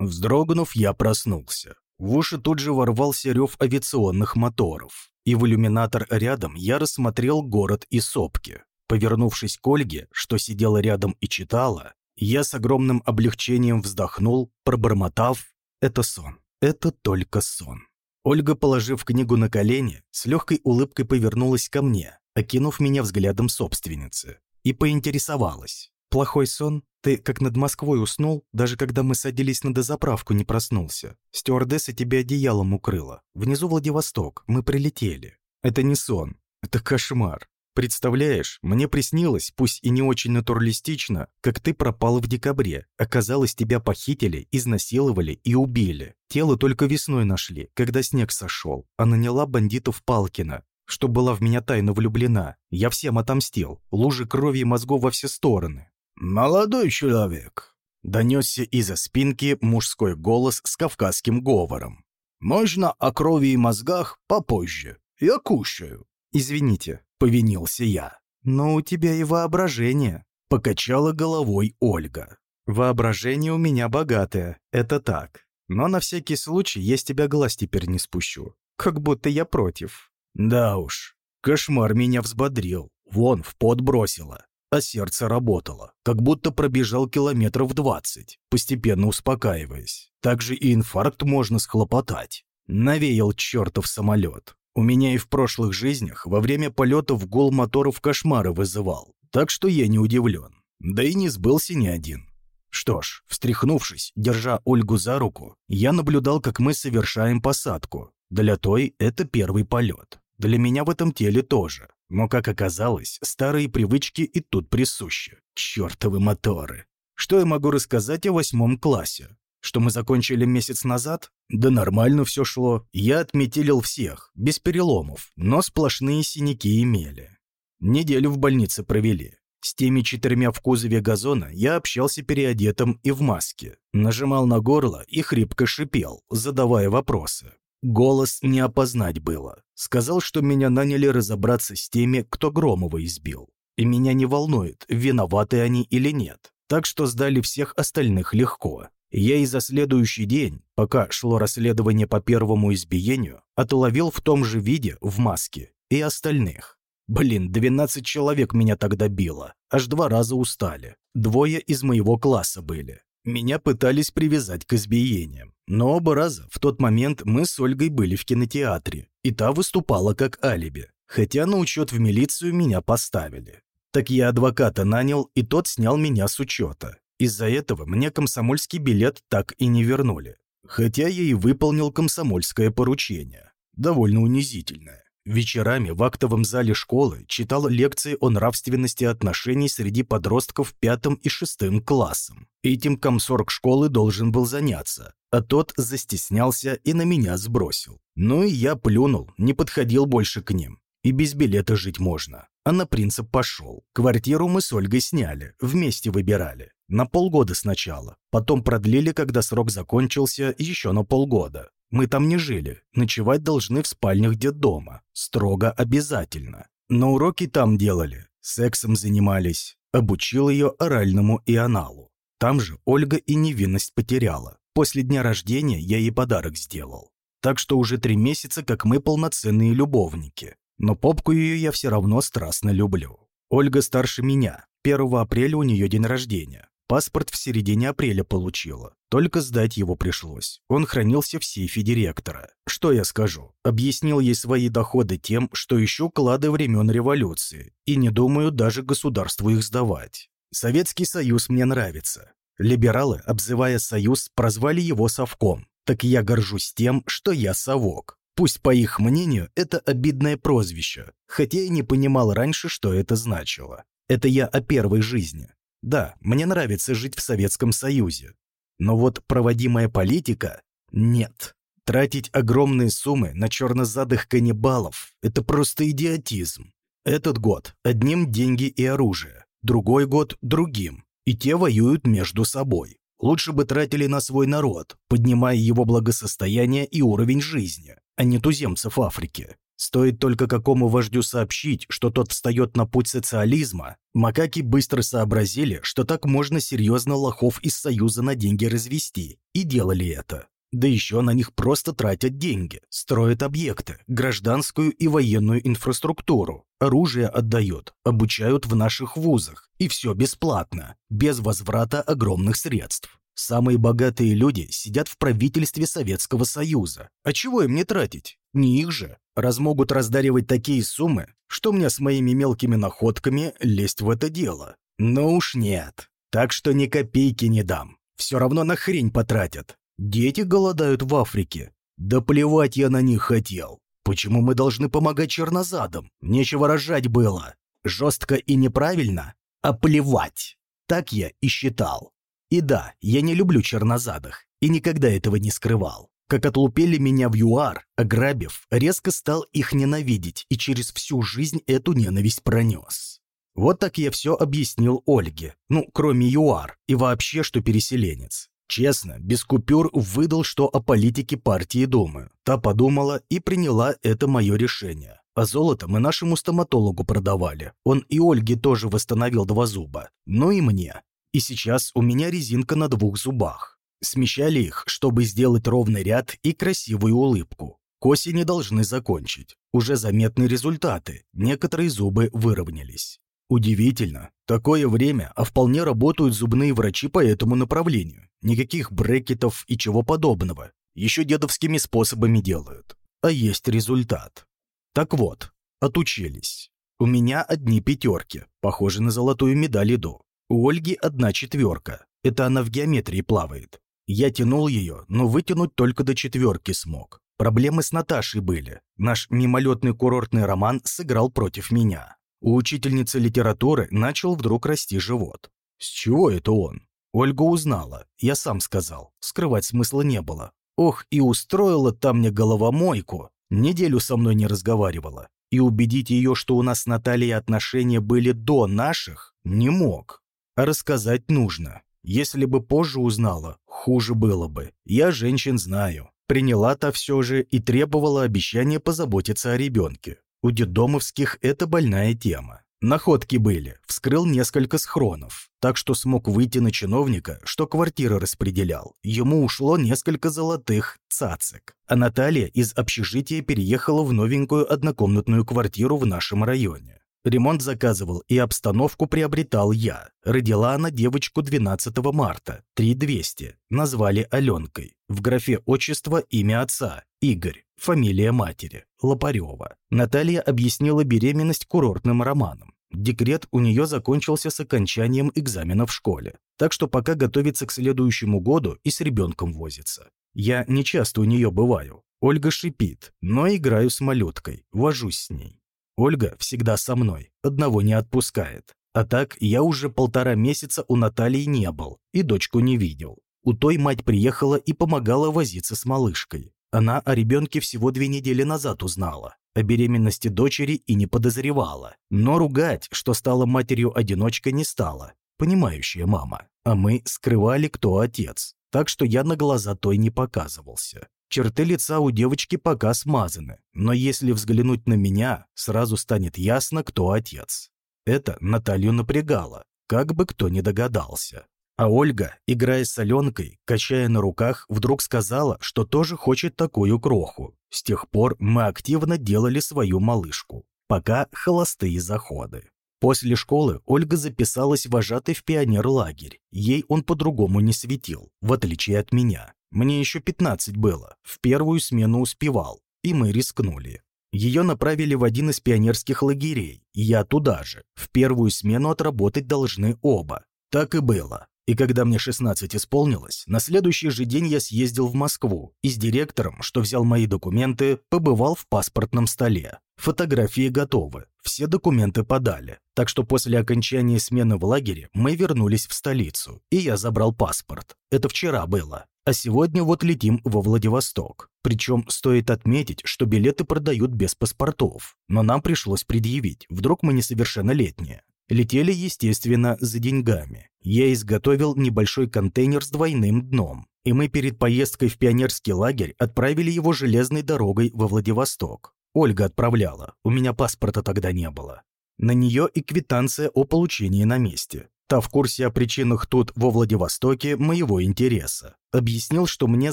Вздрогнув, я проснулся. В уши тут же ворвался рев авиационных моторов. И в иллюминатор рядом я рассмотрел город и сопки. Повернувшись к Ольге, что сидела рядом и читала, я с огромным облегчением вздохнул, пробормотав «Это сон, это только сон». Ольга, положив книгу на колени, с легкой улыбкой повернулась ко мне, окинув меня взглядом собственницы, и поинтересовалась. «Плохой сон? Ты как над Москвой уснул, даже когда мы садились на дозаправку, не проснулся. Стюардесса тебя одеялом укрыла. Внизу Владивосток, мы прилетели. Это не сон, это кошмар. Представляешь, мне приснилось, пусть и не очень натуралистично, как ты пропал в декабре. Оказалось, тебя похитили, изнасиловали и убили. Тело только весной нашли, когда снег сошел, а наняла бандитов Палкина, что была в меня тайно влюблена. Я всем отомстил, лужи крови и мозгов во все стороны. «Молодой человек», — донесся из-за спинки мужской голос с кавказским говором. «Можно о крови и мозгах попозже. Я кушаю». «Извините», — повинился я. «Но у тебя и воображение», — покачала головой Ольга. «Воображение у меня богатое, это так. Но на всякий случай я с тебя глаз теперь не спущу. Как будто я против». «Да уж, кошмар меня взбодрил. Вон, в пот бросила а сердце работало, как будто пробежал километров двадцать, постепенно успокаиваясь. Также и инфаркт можно схлопотать. Навеял чертов самолет. У меня и в прошлых жизнях во время полетов гул моторов кошмары вызывал, так что я не удивлен. Да и не сбылся ни один. Что ж, встряхнувшись, держа Ольгу за руку, я наблюдал, как мы совершаем посадку. Для той это первый полет. Для меня в этом теле тоже. Но, как оказалось, старые привычки и тут присущи. Чёртовы моторы. Что я могу рассказать о восьмом классе? Что мы закончили месяц назад? Да нормально все шло. Я отметелил всех, без переломов, но сплошные синяки имели. Неделю в больнице провели. С теми четырьмя в кузове газона я общался переодетым и в маске. Нажимал на горло и хрипко шипел, задавая вопросы. Голос не опознать было. Сказал, что меня наняли разобраться с теми, кто Громова избил. И меня не волнует, виноваты они или нет. Так что сдали всех остальных легко. Я и за следующий день, пока шло расследование по первому избиению, отловил в том же виде, в маске, и остальных. Блин, 12 человек меня тогда било, аж два раза устали. Двое из моего класса были. Меня пытались привязать к избиениям. Но оба раза в тот момент мы с Ольгой были в кинотеатре, и та выступала как алиби. Хотя на учет в милицию меня поставили. Так я адвоката нанял, и тот снял меня с учета. Из-за этого мне комсомольский билет так и не вернули. Хотя я и выполнил комсомольское поручение. Довольно унизительное. Вечерами в актовом зале школы читал лекции о нравственности отношений среди подростков пятым и шестым классом. Этим комсорг школы должен был заняться, а тот застеснялся и на меня сбросил. Ну и я плюнул, не подходил больше к ним. И без билета жить можно. А на принцип пошел. Квартиру мы с Ольгой сняли, вместе выбирали. На полгода сначала. Потом продлили, когда срок закончился, еще на полгода. Мы там не жили, ночевать должны в спальнях детдома, строго обязательно. Но уроки там делали, сексом занимались, обучил ее оральному и аналу. Там же Ольга и невинность потеряла. После дня рождения я ей подарок сделал. Так что уже три месяца, как мы полноценные любовники. Но попку ее я все равно страстно люблю. Ольга старше меня. 1 апреля у нее день рождения. Паспорт в середине апреля получила. Только сдать его пришлось. Он хранился в сейфе директора. Что я скажу? Объяснил ей свои доходы тем, что ищу клады времен революции. И не думаю даже государству их сдавать. Советский Союз мне нравится. Либералы, обзывая Союз, прозвали его совком. Так я горжусь тем, что я совок. Пусть, по их мнению, это обидное прозвище, хотя я не понимал раньше, что это значило. Это я о первой жизни. Да, мне нравится жить в Советском Союзе. Но вот проводимая политика – нет. Тратить огромные суммы на чернозадых каннибалов – это просто идиотизм. Этот год – одним деньги и оружие, другой год – другим, и те воюют между собой. Лучше бы тратили на свой народ, поднимая его благосостояние и уровень жизни, а не туземцев Африки. Стоит только какому вождю сообщить, что тот встает на путь социализма, макаки быстро сообразили, что так можно серьезно лохов из Союза на деньги развести, и делали это. Да еще на них просто тратят деньги, строят объекты, гражданскую и военную инфраструктуру, оружие отдают, обучают в наших вузах, и все бесплатно, без возврата огромных средств. Самые богатые люди сидят в правительстве Советского Союза. А чего им не тратить? Не их же. Раз могут раздаривать такие суммы, что мне с моими мелкими находками лезть в это дело? Ну уж нет. Так что ни копейки не дам. Все равно на хрень потратят. Дети голодают в Африке. Да плевать я на них хотел. Почему мы должны помогать чернозадам? Нечего рожать было. Жестко и неправильно? А плевать. Так я и считал. И да, я не люблю чернозадых, и никогда этого не скрывал. Как отлупили меня в ЮАР, ограбив, резко стал их ненавидеть и через всю жизнь эту ненависть пронес. Вот так я все объяснил Ольге, ну, кроме ЮАР, и вообще, что переселенец. Честно, без купюр выдал, что о политике партии думаю. Та подумала и приняла это мое решение. А золото мы нашему стоматологу продавали. Он и Ольге тоже восстановил два зуба. Ну и мне. И сейчас у меня резинка на двух зубах. Смещали их, чтобы сделать ровный ряд и красивую улыбку. К осени должны закончить. Уже заметны результаты. Некоторые зубы выровнялись. Удивительно. Такое время, а вполне работают зубные врачи по этому направлению. Никаких брекетов и чего подобного. Еще дедовскими способами делают. А есть результат. Так вот, отучились. У меня одни пятерки, похожи на золотую медаль иду. У Ольги одна четверка. Это она в геометрии плавает. Я тянул ее, но вытянуть только до четверки смог. Проблемы с Наташей были. Наш мимолетный курортный роман сыграл против меня. У учительницы литературы начал вдруг расти живот. С чего это он? Ольга узнала. Я сам сказал. Скрывать смысла не было. Ох, и устроила там мне головомойку. Неделю со мной не разговаривала. И убедить ее, что у нас с Натальей отношения были до наших, не мог. А рассказать нужно. Если бы позже узнала, хуже было бы. Я женщин знаю. Приняла-то все же и требовала обещания позаботиться о ребенке. У детдомовских это больная тема. Находки были, вскрыл несколько схронов, так что смог выйти на чиновника, что квартиры распределял. Ему ушло несколько золотых цацек. А Наталья из общежития переехала в новенькую однокомнатную квартиру в нашем районе. Ремонт заказывал и обстановку приобретал я. Родила она девочку 12 марта, 3200. Назвали Аленкой. В графе отчество имя отца – Игорь, фамилия матери – Лопарева. Наталья объяснила беременность курортным романом. Декрет у нее закончился с окончанием экзамена в школе, так что пока готовится к следующему году и с ребенком возится. Я не часто у нее бываю. Ольга шипит, но играю с малюткой, вожусь с ней. Ольга всегда со мной, одного не отпускает. А так я уже полтора месяца у Натальи не был и дочку не видел. У той мать приехала и помогала возиться с малышкой. Она о ребенке всего две недели назад узнала. О беременности дочери и не подозревала. Но ругать, что стала матерью-одиночкой, не стала. Понимающая мама. А мы скрывали, кто отец. Так что я на глаза той не показывался. Черты лица у девочки пока смазаны, но если взглянуть на меня, сразу станет ясно, кто отец. Это Наталью напрягало, как бы кто ни догадался. А Ольга, играя с Аленкой, качая на руках, вдруг сказала, что тоже хочет такую кроху. С тех пор мы активно делали свою малышку. Пока холостые заходы. После школы Ольга записалась вожатой в пионер-лагерь. Ей он по-другому не светил, в отличие от меня. Мне еще 15 было, в первую смену успевал, и мы рискнули. Ее направили в один из пионерских лагерей, и я туда же. В первую смену отработать должны оба. Так и было. И когда мне 16 исполнилось, на следующий же день я съездил в Москву и с директором, что взял мои документы, побывал в паспортном столе. Фотографии готовы, все документы подали. Так что после окончания смены в лагере мы вернулись в столицу, и я забрал паспорт. Это вчера было. А сегодня вот летим во Владивосток. Причем стоит отметить, что билеты продают без паспортов. Но нам пришлось предъявить, вдруг мы несовершеннолетние. Летели, естественно, за деньгами. Я изготовил небольшой контейнер с двойным дном. И мы перед поездкой в пионерский лагерь отправили его железной дорогой во Владивосток. Ольга отправляла, у меня паспорта тогда не было. На нее и квитанция о получении на месте. Та в курсе о причинах тут, во Владивостоке, моего интереса. Объяснил, что мне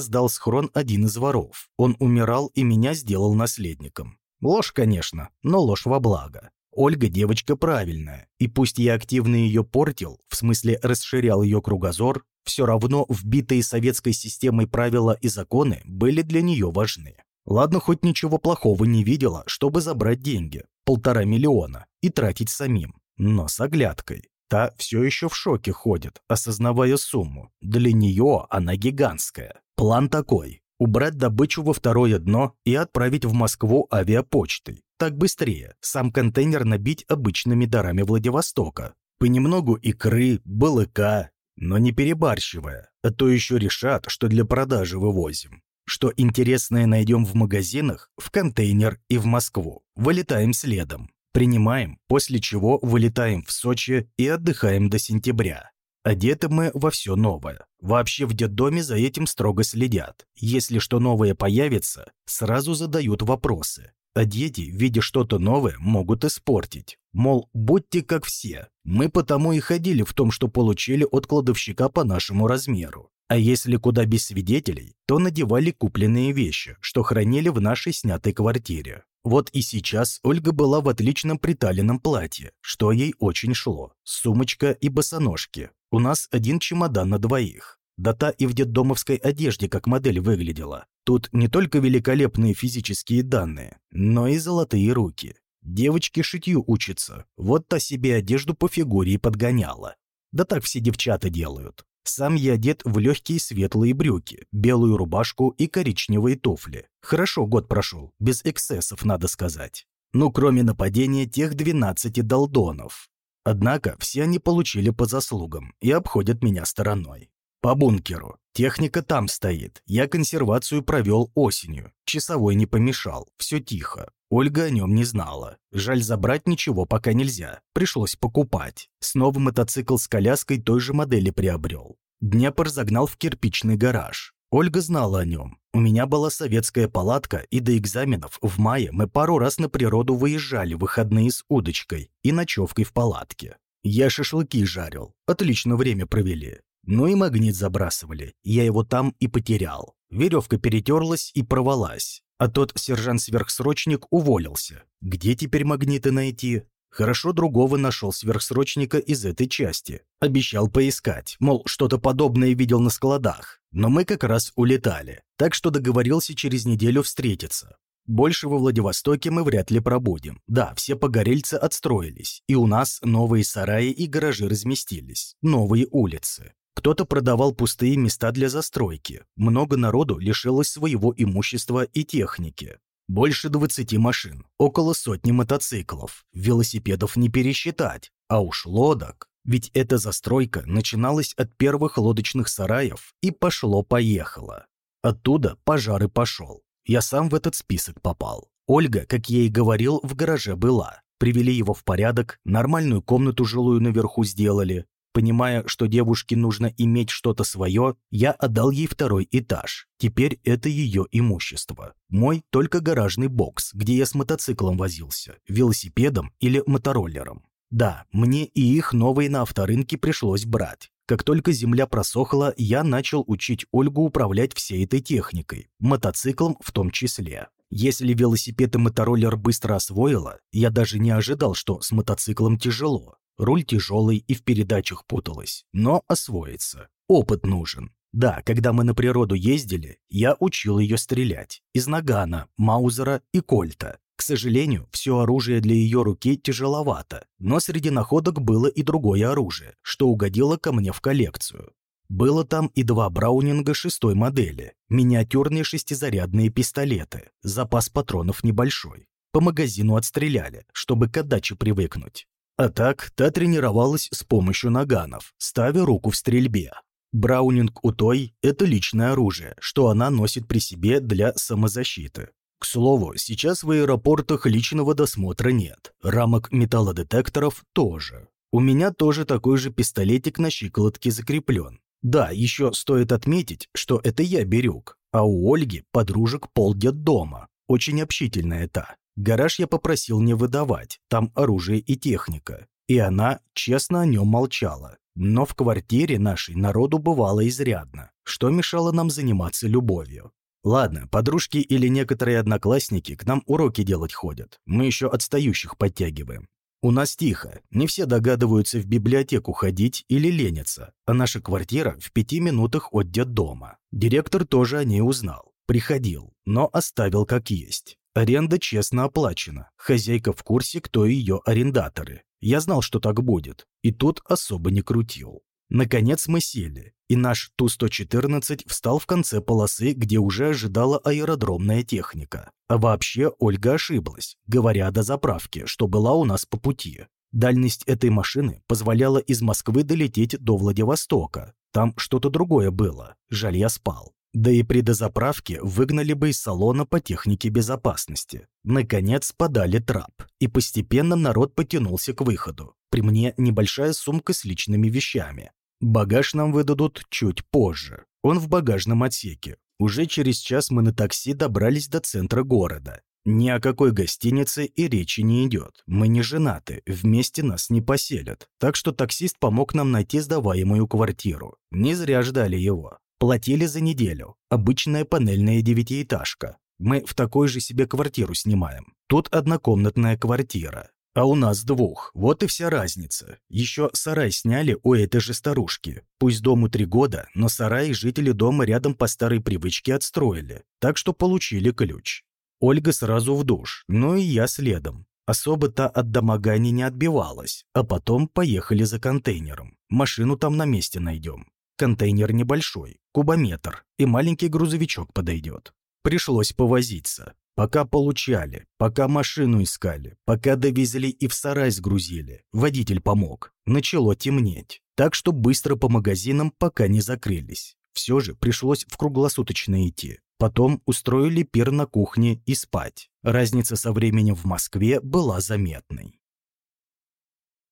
сдал схрон один из воров. Он умирал и меня сделал наследником. Ложь, конечно, но ложь во благо. Ольга девочка правильная, и пусть я активно ее портил, в смысле расширял ее кругозор, все равно вбитые советской системой правила и законы были для нее важны. Ладно, хоть ничего плохого не видела, чтобы забрать деньги, полтора миллиона, и тратить самим, но с оглядкой. Та все еще в шоке ходит, осознавая сумму. Для нее она гигантская. План такой – убрать добычу во второе дно и отправить в Москву авиапочтой. Так быстрее, сам контейнер набить обычными дарами Владивостока. Понемногу икры, балыка, но не перебарщивая, а то еще решат, что для продажи вывозим. Что интересное найдем в магазинах, в контейнер и в Москву. Вылетаем следом. Принимаем, после чего вылетаем в Сочи и отдыхаем до сентября. Одеты мы во все новое. Вообще в детдоме за этим строго следят. Если что новое появится, сразу задают вопросы. А дети, видя что-то новое, могут испортить. Мол, будьте как все. Мы потому и ходили в том, что получили от кладовщика по нашему размеру. А если куда без свидетелей, то надевали купленные вещи, что хранили в нашей снятой квартире. Вот и сейчас Ольга была в отличном приталенном платье, что ей очень шло. Сумочка и босоножки. У нас один чемодан на двоих. Да та и в детдомовской одежде как модель выглядела. Тут не только великолепные физические данные, но и золотые руки. Девочки шитью учатся, вот та себе одежду по фигуре и подгоняла. Да так все девчата делают. Сам я одет в легкие светлые брюки, белую рубашку и коричневые туфли. Хорошо год прошел, без эксцессов, надо сказать. Ну, кроме нападения тех 12 долдонов. Однако все они получили по заслугам и обходят меня стороной. По бункеру. Техника там стоит. Я консервацию провел осенью. Часовой не помешал. Все тихо. Ольга о нем не знала. Жаль, забрать ничего пока нельзя. Пришлось покупать. Снова мотоцикл с коляской той же модели приобрел. Днепр загнал в кирпичный гараж. Ольга знала о нем. У меня была советская палатка, и до экзаменов в мае мы пару раз на природу выезжали выходные с удочкой и ночевкой в палатке. Я шашлыки жарил. Отлично время провели. Ну и магнит забрасывали. Я его там и потерял. Веревка перетерлась и порвалась. А тот сержант-сверхсрочник уволился. Где теперь магниты найти? Хорошо другого нашел сверхсрочника из этой части. Обещал поискать, мол, что-то подобное видел на складах. Но мы как раз улетали, так что договорился через неделю встретиться. Больше во Владивостоке мы вряд ли пробудем. Да, все погорельцы отстроились, и у нас новые сараи и гаражи разместились, новые улицы. Кто-то продавал пустые места для застройки. Много народу лишилось своего имущества и техники. Больше 20 машин, около сотни мотоциклов. Велосипедов не пересчитать, а уж лодок. Ведь эта застройка начиналась от первых лодочных сараев и пошло-поехало. Оттуда пожар и пошел. Я сам в этот список попал. Ольга, как я и говорил, в гараже была. Привели его в порядок, нормальную комнату жилую наверху сделали, Понимая, что девушке нужно иметь что-то свое, я отдал ей второй этаж. Теперь это ее имущество. Мой только гаражный бокс, где я с мотоциклом возился, велосипедом или мотороллером. Да, мне и их новые на авторынке пришлось брать. Как только земля просохла, я начал учить Ольгу управлять всей этой техникой, мотоциклом в том числе. Если велосипед и мотороллер быстро освоила, я даже не ожидал, что с мотоциклом тяжело. Руль тяжелый и в передачах путалась, но освоится. Опыт нужен. Да, когда мы на природу ездили, я учил ее стрелять. Из нагана, маузера и кольта. К сожалению, все оружие для ее руки тяжеловато, но среди находок было и другое оружие, что угодило ко мне в коллекцию. Было там и два Браунинга шестой модели, миниатюрные шестизарядные пистолеты, запас патронов небольшой. По магазину отстреляли, чтобы к отдаче привыкнуть. А так, та тренировалась с помощью наганов, ставя руку в стрельбе. Браунинг у той – это личное оружие, что она носит при себе для самозащиты. К слову, сейчас в аэропортах личного досмотра нет, рамок металлодетекторов тоже. У меня тоже такой же пистолетик на щиколотке закреплен. Да, еще стоит отметить, что это я берег, а у Ольги подружек полдет дома, очень общительная та. Гараж я попросил не выдавать, там оружие и техника. И она честно о нем молчала. Но в квартире нашей народу бывало изрядно, что мешало нам заниматься любовью. Ладно, подружки или некоторые одноклассники к нам уроки делать ходят. Мы еще отстающих подтягиваем. У нас тихо, не все догадываются в библиотеку ходить или ленятся, а наша квартира в пяти минутах от детдома. Директор тоже о ней узнал. Приходил, но оставил как есть. Аренда честно оплачена. Хозяйка в курсе, кто ее арендаторы. Я знал, что так будет, и тут особо не крутил. Наконец мы сели, и наш Ту-114 встал в конце полосы, где уже ожидала аэродромная техника. А вообще Ольга ошиблась, говоря до заправки, что была у нас по пути. Дальность этой машины позволяла из Москвы долететь до Владивостока. Там что-то другое было, жаль я спал. Да и при дозаправке выгнали бы из салона по технике безопасности. Наконец подали трап, и постепенно народ потянулся к выходу. При мне небольшая сумка с личными вещами. Багаж нам выдадут чуть позже. Он в багажном отсеке. Уже через час мы на такси добрались до центра города. Ни о какой гостинице и речи не идет. Мы не женаты, вместе нас не поселят. Так что таксист помог нам найти сдаваемую квартиру. Не зря ждали его. Платили за неделю. Обычная панельная девятиэтажка. Мы в такой же себе квартиру снимаем. Тут однокомнатная квартира. А у нас двух. Вот и вся разница. Еще сарай сняли у этой же старушки. Пусть дому три года, но сарай жители дома рядом по старой привычке отстроили. Так что получили ключ. Ольга сразу в душ, ну и я следом. Особо-то от домогания не отбивалась, а потом поехали за контейнером. Машину там на месте найдем. Контейнер небольшой, кубометр, и маленький грузовичок подойдет. Пришлось повозиться. Пока получали, пока машину искали, пока довезли и в сарай сгрузили. Водитель помог. Начало темнеть. Так что быстро по магазинам пока не закрылись. Все же пришлось в круглосуточно идти. Потом устроили пир на кухне и спать. Разница со временем в Москве была заметной.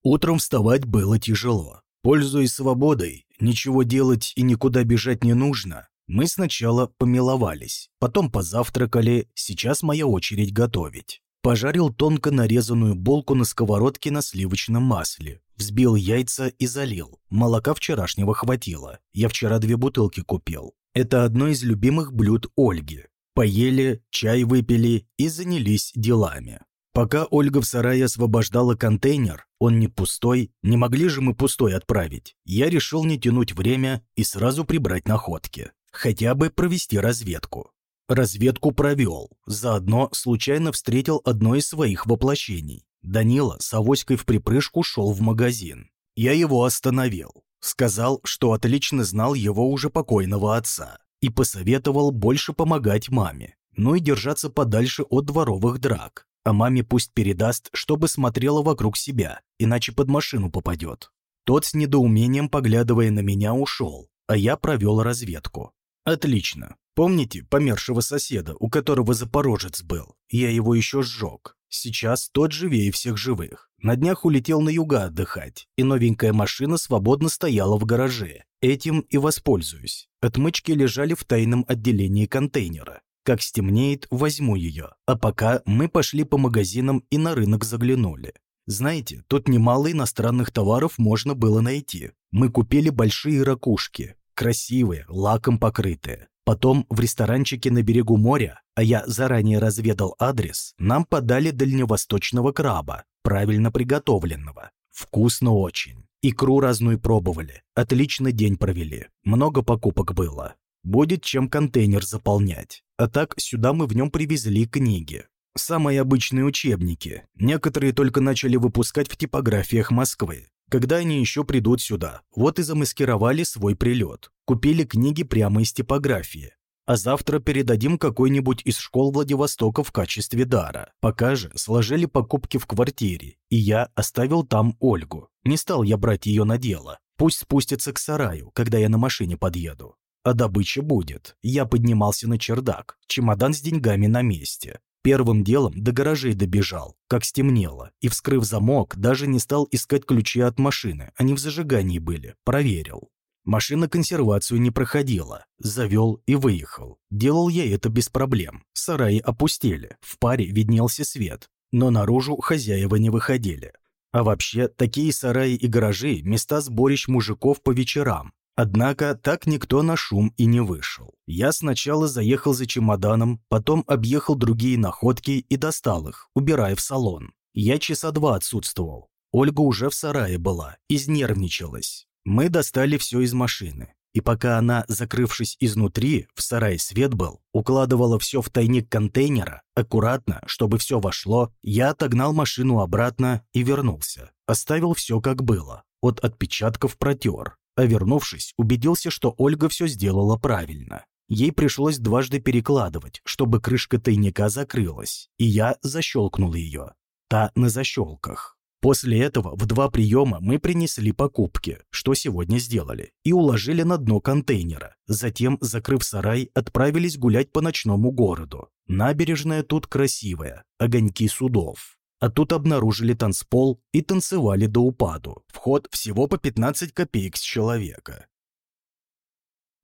Утром вставать было тяжело. Пользуясь свободой, ничего делать и никуда бежать не нужно, мы сначала помиловались, потом позавтракали, сейчас моя очередь готовить. Пожарил тонко нарезанную булку на сковородке на сливочном масле, взбил яйца и залил. Молока вчерашнего хватило, я вчера две бутылки купил. Это одно из любимых блюд Ольги. Поели, чай выпили и занялись делами. Пока Ольга в сарае освобождала контейнер, он не пустой, не могли же мы пустой отправить. Я решил не тянуть время и сразу прибрать находки. Хотя бы провести разведку. Разведку провел, заодно случайно встретил одно из своих воплощений. Данила с авоськой в припрыжку шел в магазин. Я его остановил. Сказал, что отлично знал его уже покойного отца. И посоветовал больше помогать маме. Ну и держаться подальше от дворовых драк а маме пусть передаст, чтобы смотрела вокруг себя, иначе под машину попадет. Тот с недоумением, поглядывая на меня, ушел, а я провел разведку. Отлично. Помните помершего соседа, у которого запорожец был? Я его еще сжег. Сейчас тот живее всех живых. На днях улетел на юга отдыхать, и новенькая машина свободно стояла в гараже. Этим и воспользуюсь. Отмычки лежали в тайном отделении контейнера. Как стемнеет, возьму ее. А пока мы пошли по магазинам и на рынок заглянули. Знаете, тут немало иностранных товаров можно было найти. Мы купили большие ракушки, красивые, лаком покрытые. Потом в ресторанчике на берегу моря, а я заранее разведал адрес, нам подали дальневосточного краба, правильно приготовленного. Вкусно очень. Икру разную пробовали. Отлично день провели. Много покупок было. Будет чем контейнер заполнять. А так сюда мы в нем привезли книги. Самые обычные учебники. Некоторые только начали выпускать в типографиях Москвы. Когда они еще придут сюда? Вот и замаскировали свой прилет. Купили книги прямо из типографии. А завтра передадим какой-нибудь из школ Владивостока в качестве дара. Пока же сложили покупки в квартире, и я оставил там Ольгу. Не стал я брать ее на дело. Пусть спустится к сараю, когда я на машине подъеду а добыча будет. Я поднимался на чердак, чемодан с деньгами на месте. Первым делом до гаражей добежал, как стемнело, и, вскрыв замок, даже не стал искать ключи от машины, они в зажигании были, проверил. Машина консервацию не проходила. Завел и выехал. Делал я это без проблем. Сараи опустели. В паре виднелся свет. Но наружу хозяева не выходили. А вообще, такие сараи и гаражи – места сборищ мужиков по вечерам. Однако так никто на шум и не вышел. Я сначала заехал за чемоданом, потом объехал другие находки и достал их, убирая в салон. Я часа два отсутствовал. Ольга уже в сарае была, изнервничалась. Мы достали все из машины. И пока она, закрывшись изнутри, в сарае свет был, укладывала все в тайник контейнера, аккуратно, чтобы все вошло, я отогнал машину обратно и вернулся. Оставил все как было. От отпечатков протер. А вернувшись, убедился, что Ольга все сделала правильно. Ей пришлось дважды перекладывать, чтобы крышка тайника закрылась, и я защелкнул ее. Та на защелках. После этого в два приема мы принесли покупки, что сегодня сделали, и уложили на дно контейнера. Затем, закрыв сарай, отправились гулять по ночному городу. Набережная тут красивая, огоньки судов. А тут обнаружили танцпол и танцевали до упаду. Вход всего по 15 копеек с человека.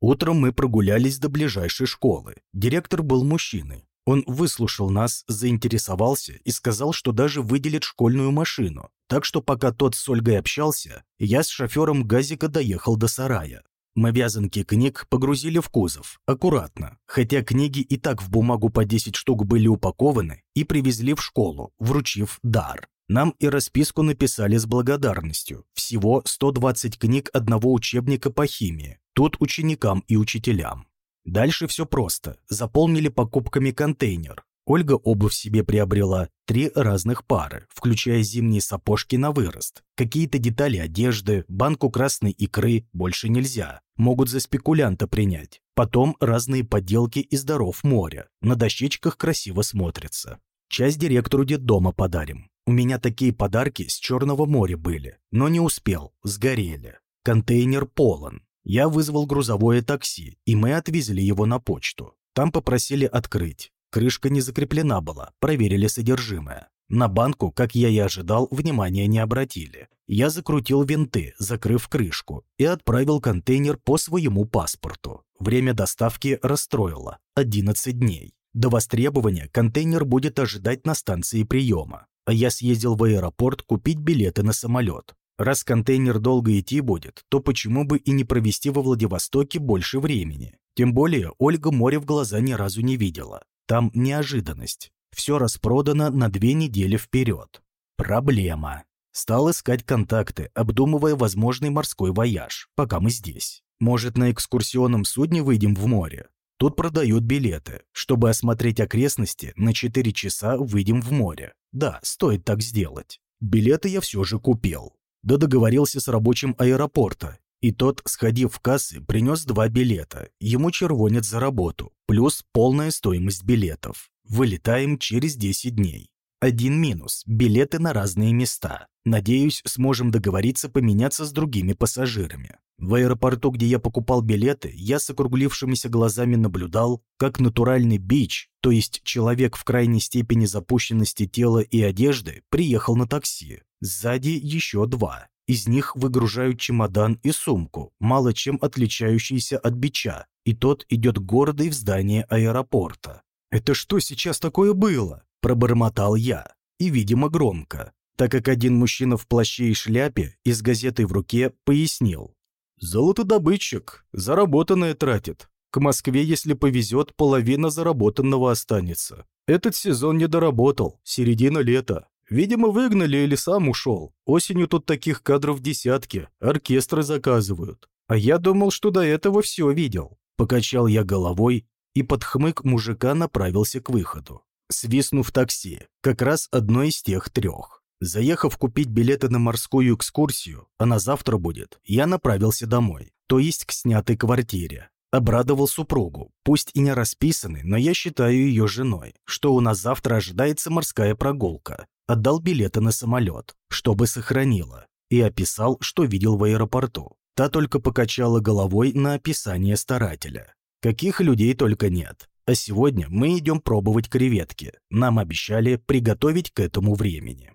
Утром мы прогулялись до ближайшей школы. Директор был мужчиной. Он выслушал нас, заинтересовался и сказал, что даже выделит школьную машину. Так что пока тот с Ольгой общался, я с шофером газика доехал до сарая. Мы вязанки книг погрузили в кузов, аккуратно, хотя книги и так в бумагу по 10 штук были упакованы и привезли в школу, вручив дар. Нам и расписку написали с благодарностью. Всего 120 книг одного учебника по химии. Тут ученикам и учителям. Дальше все просто. Заполнили покупками контейнер. Ольга обувь себе приобрела три разных пары, включая зимние сапожки на вырост. Какие-то детали одежды, банку красной икры больше нельзя. Могут за спекулянта принять. Потом разные поделки из даров моря. На дощечках красиво смотрятся. Часть директору детдома подарим. У меня такие подарки с Черного моря были, но не успел, сгорели. Контейнер полон. Я вызвал грузовое такси, и мы отвезли его на почту. Там попросили открыть. Крышка не закреплена была, проверили содержимое. На банку, как я и ожидал, внимания не обратили. Я закрутил винты, закрыв крышку, и отправил контейнер по своему паспорту. Время доставки расстроило – 11 дней. До востребования контейнер будет ожидать на станции приема. А я съездил в аэропорт купить билеты на самолет. Раз контейнер долго идти будет, то почему бы и не провести во Владивостоке больше времени? Тем более Ольга море в глаза ни разу не видела. Там неожиданность. Все распродано на две недели вперед. Проблема. Стал искать контакты, обдумывая возможный морской вояж, пока мы здесь. Может, на экскурсионном судне выйдем в море? Тут продают билеты. Чтобы осмотреть окрестности, на 4 часа выйдем в море. Да, стоит так сделать. Билеты я все же купил да договорился с рабочим аэропорта, и тот, сходив в кассы, принес два билета. Ему червонец за работу, плюс полная стоимость билетов. Вылетаем через 10 дней. Один минус – билеты на разные места. Надеюсь, сможем договориться поменяться с другими пассажирами. В аэропорту, где я покупал билеты, я с округлившимися глазами наблюдал, как натуральный бич, то есть человек в крайней степени запущенности тела и одежды, приехал на такси. Сзади еще два. Из них выгружают чемодан и сумку, мало чем отличающиеся от бича, и тот идет гордый в здание аэропорта. «Это что сейчас такое было?» – пробормотал я, и, видимо, громко, так как один мужчина в плаще и шляпе и с газетой в руке пояснил. «Золотодобытчик, заработанное тратит. К Москве, если повезет, половина заработанного останется. Этот сезон не доработал, середина лета. Видимо, выгнали или сам ушел. Осенью тут таких кадров десятки, оркестры заказывают. А я думал, что до этого все видел. Покачал я головой и под хмык мужика направился к выходу. Свистнув такси, как раз одно из тех трех. Заехав купить билеты на морскую экскурсию, она завтра будет, я направился домой, то есть к снятой квартире. Обрадовал супругу, пусть и не расписанный, но я считаю ее женой, что у нас завтра ожидается морская прогулка, отдал билеты на самолет, чтобы сохранила, и описал, что видел в аэропорту. Та только покачала головой на описание старателя. Каких людей только нет. А сегодня мы идем пробовать креветки. Нам обещали приготовить к этому времени.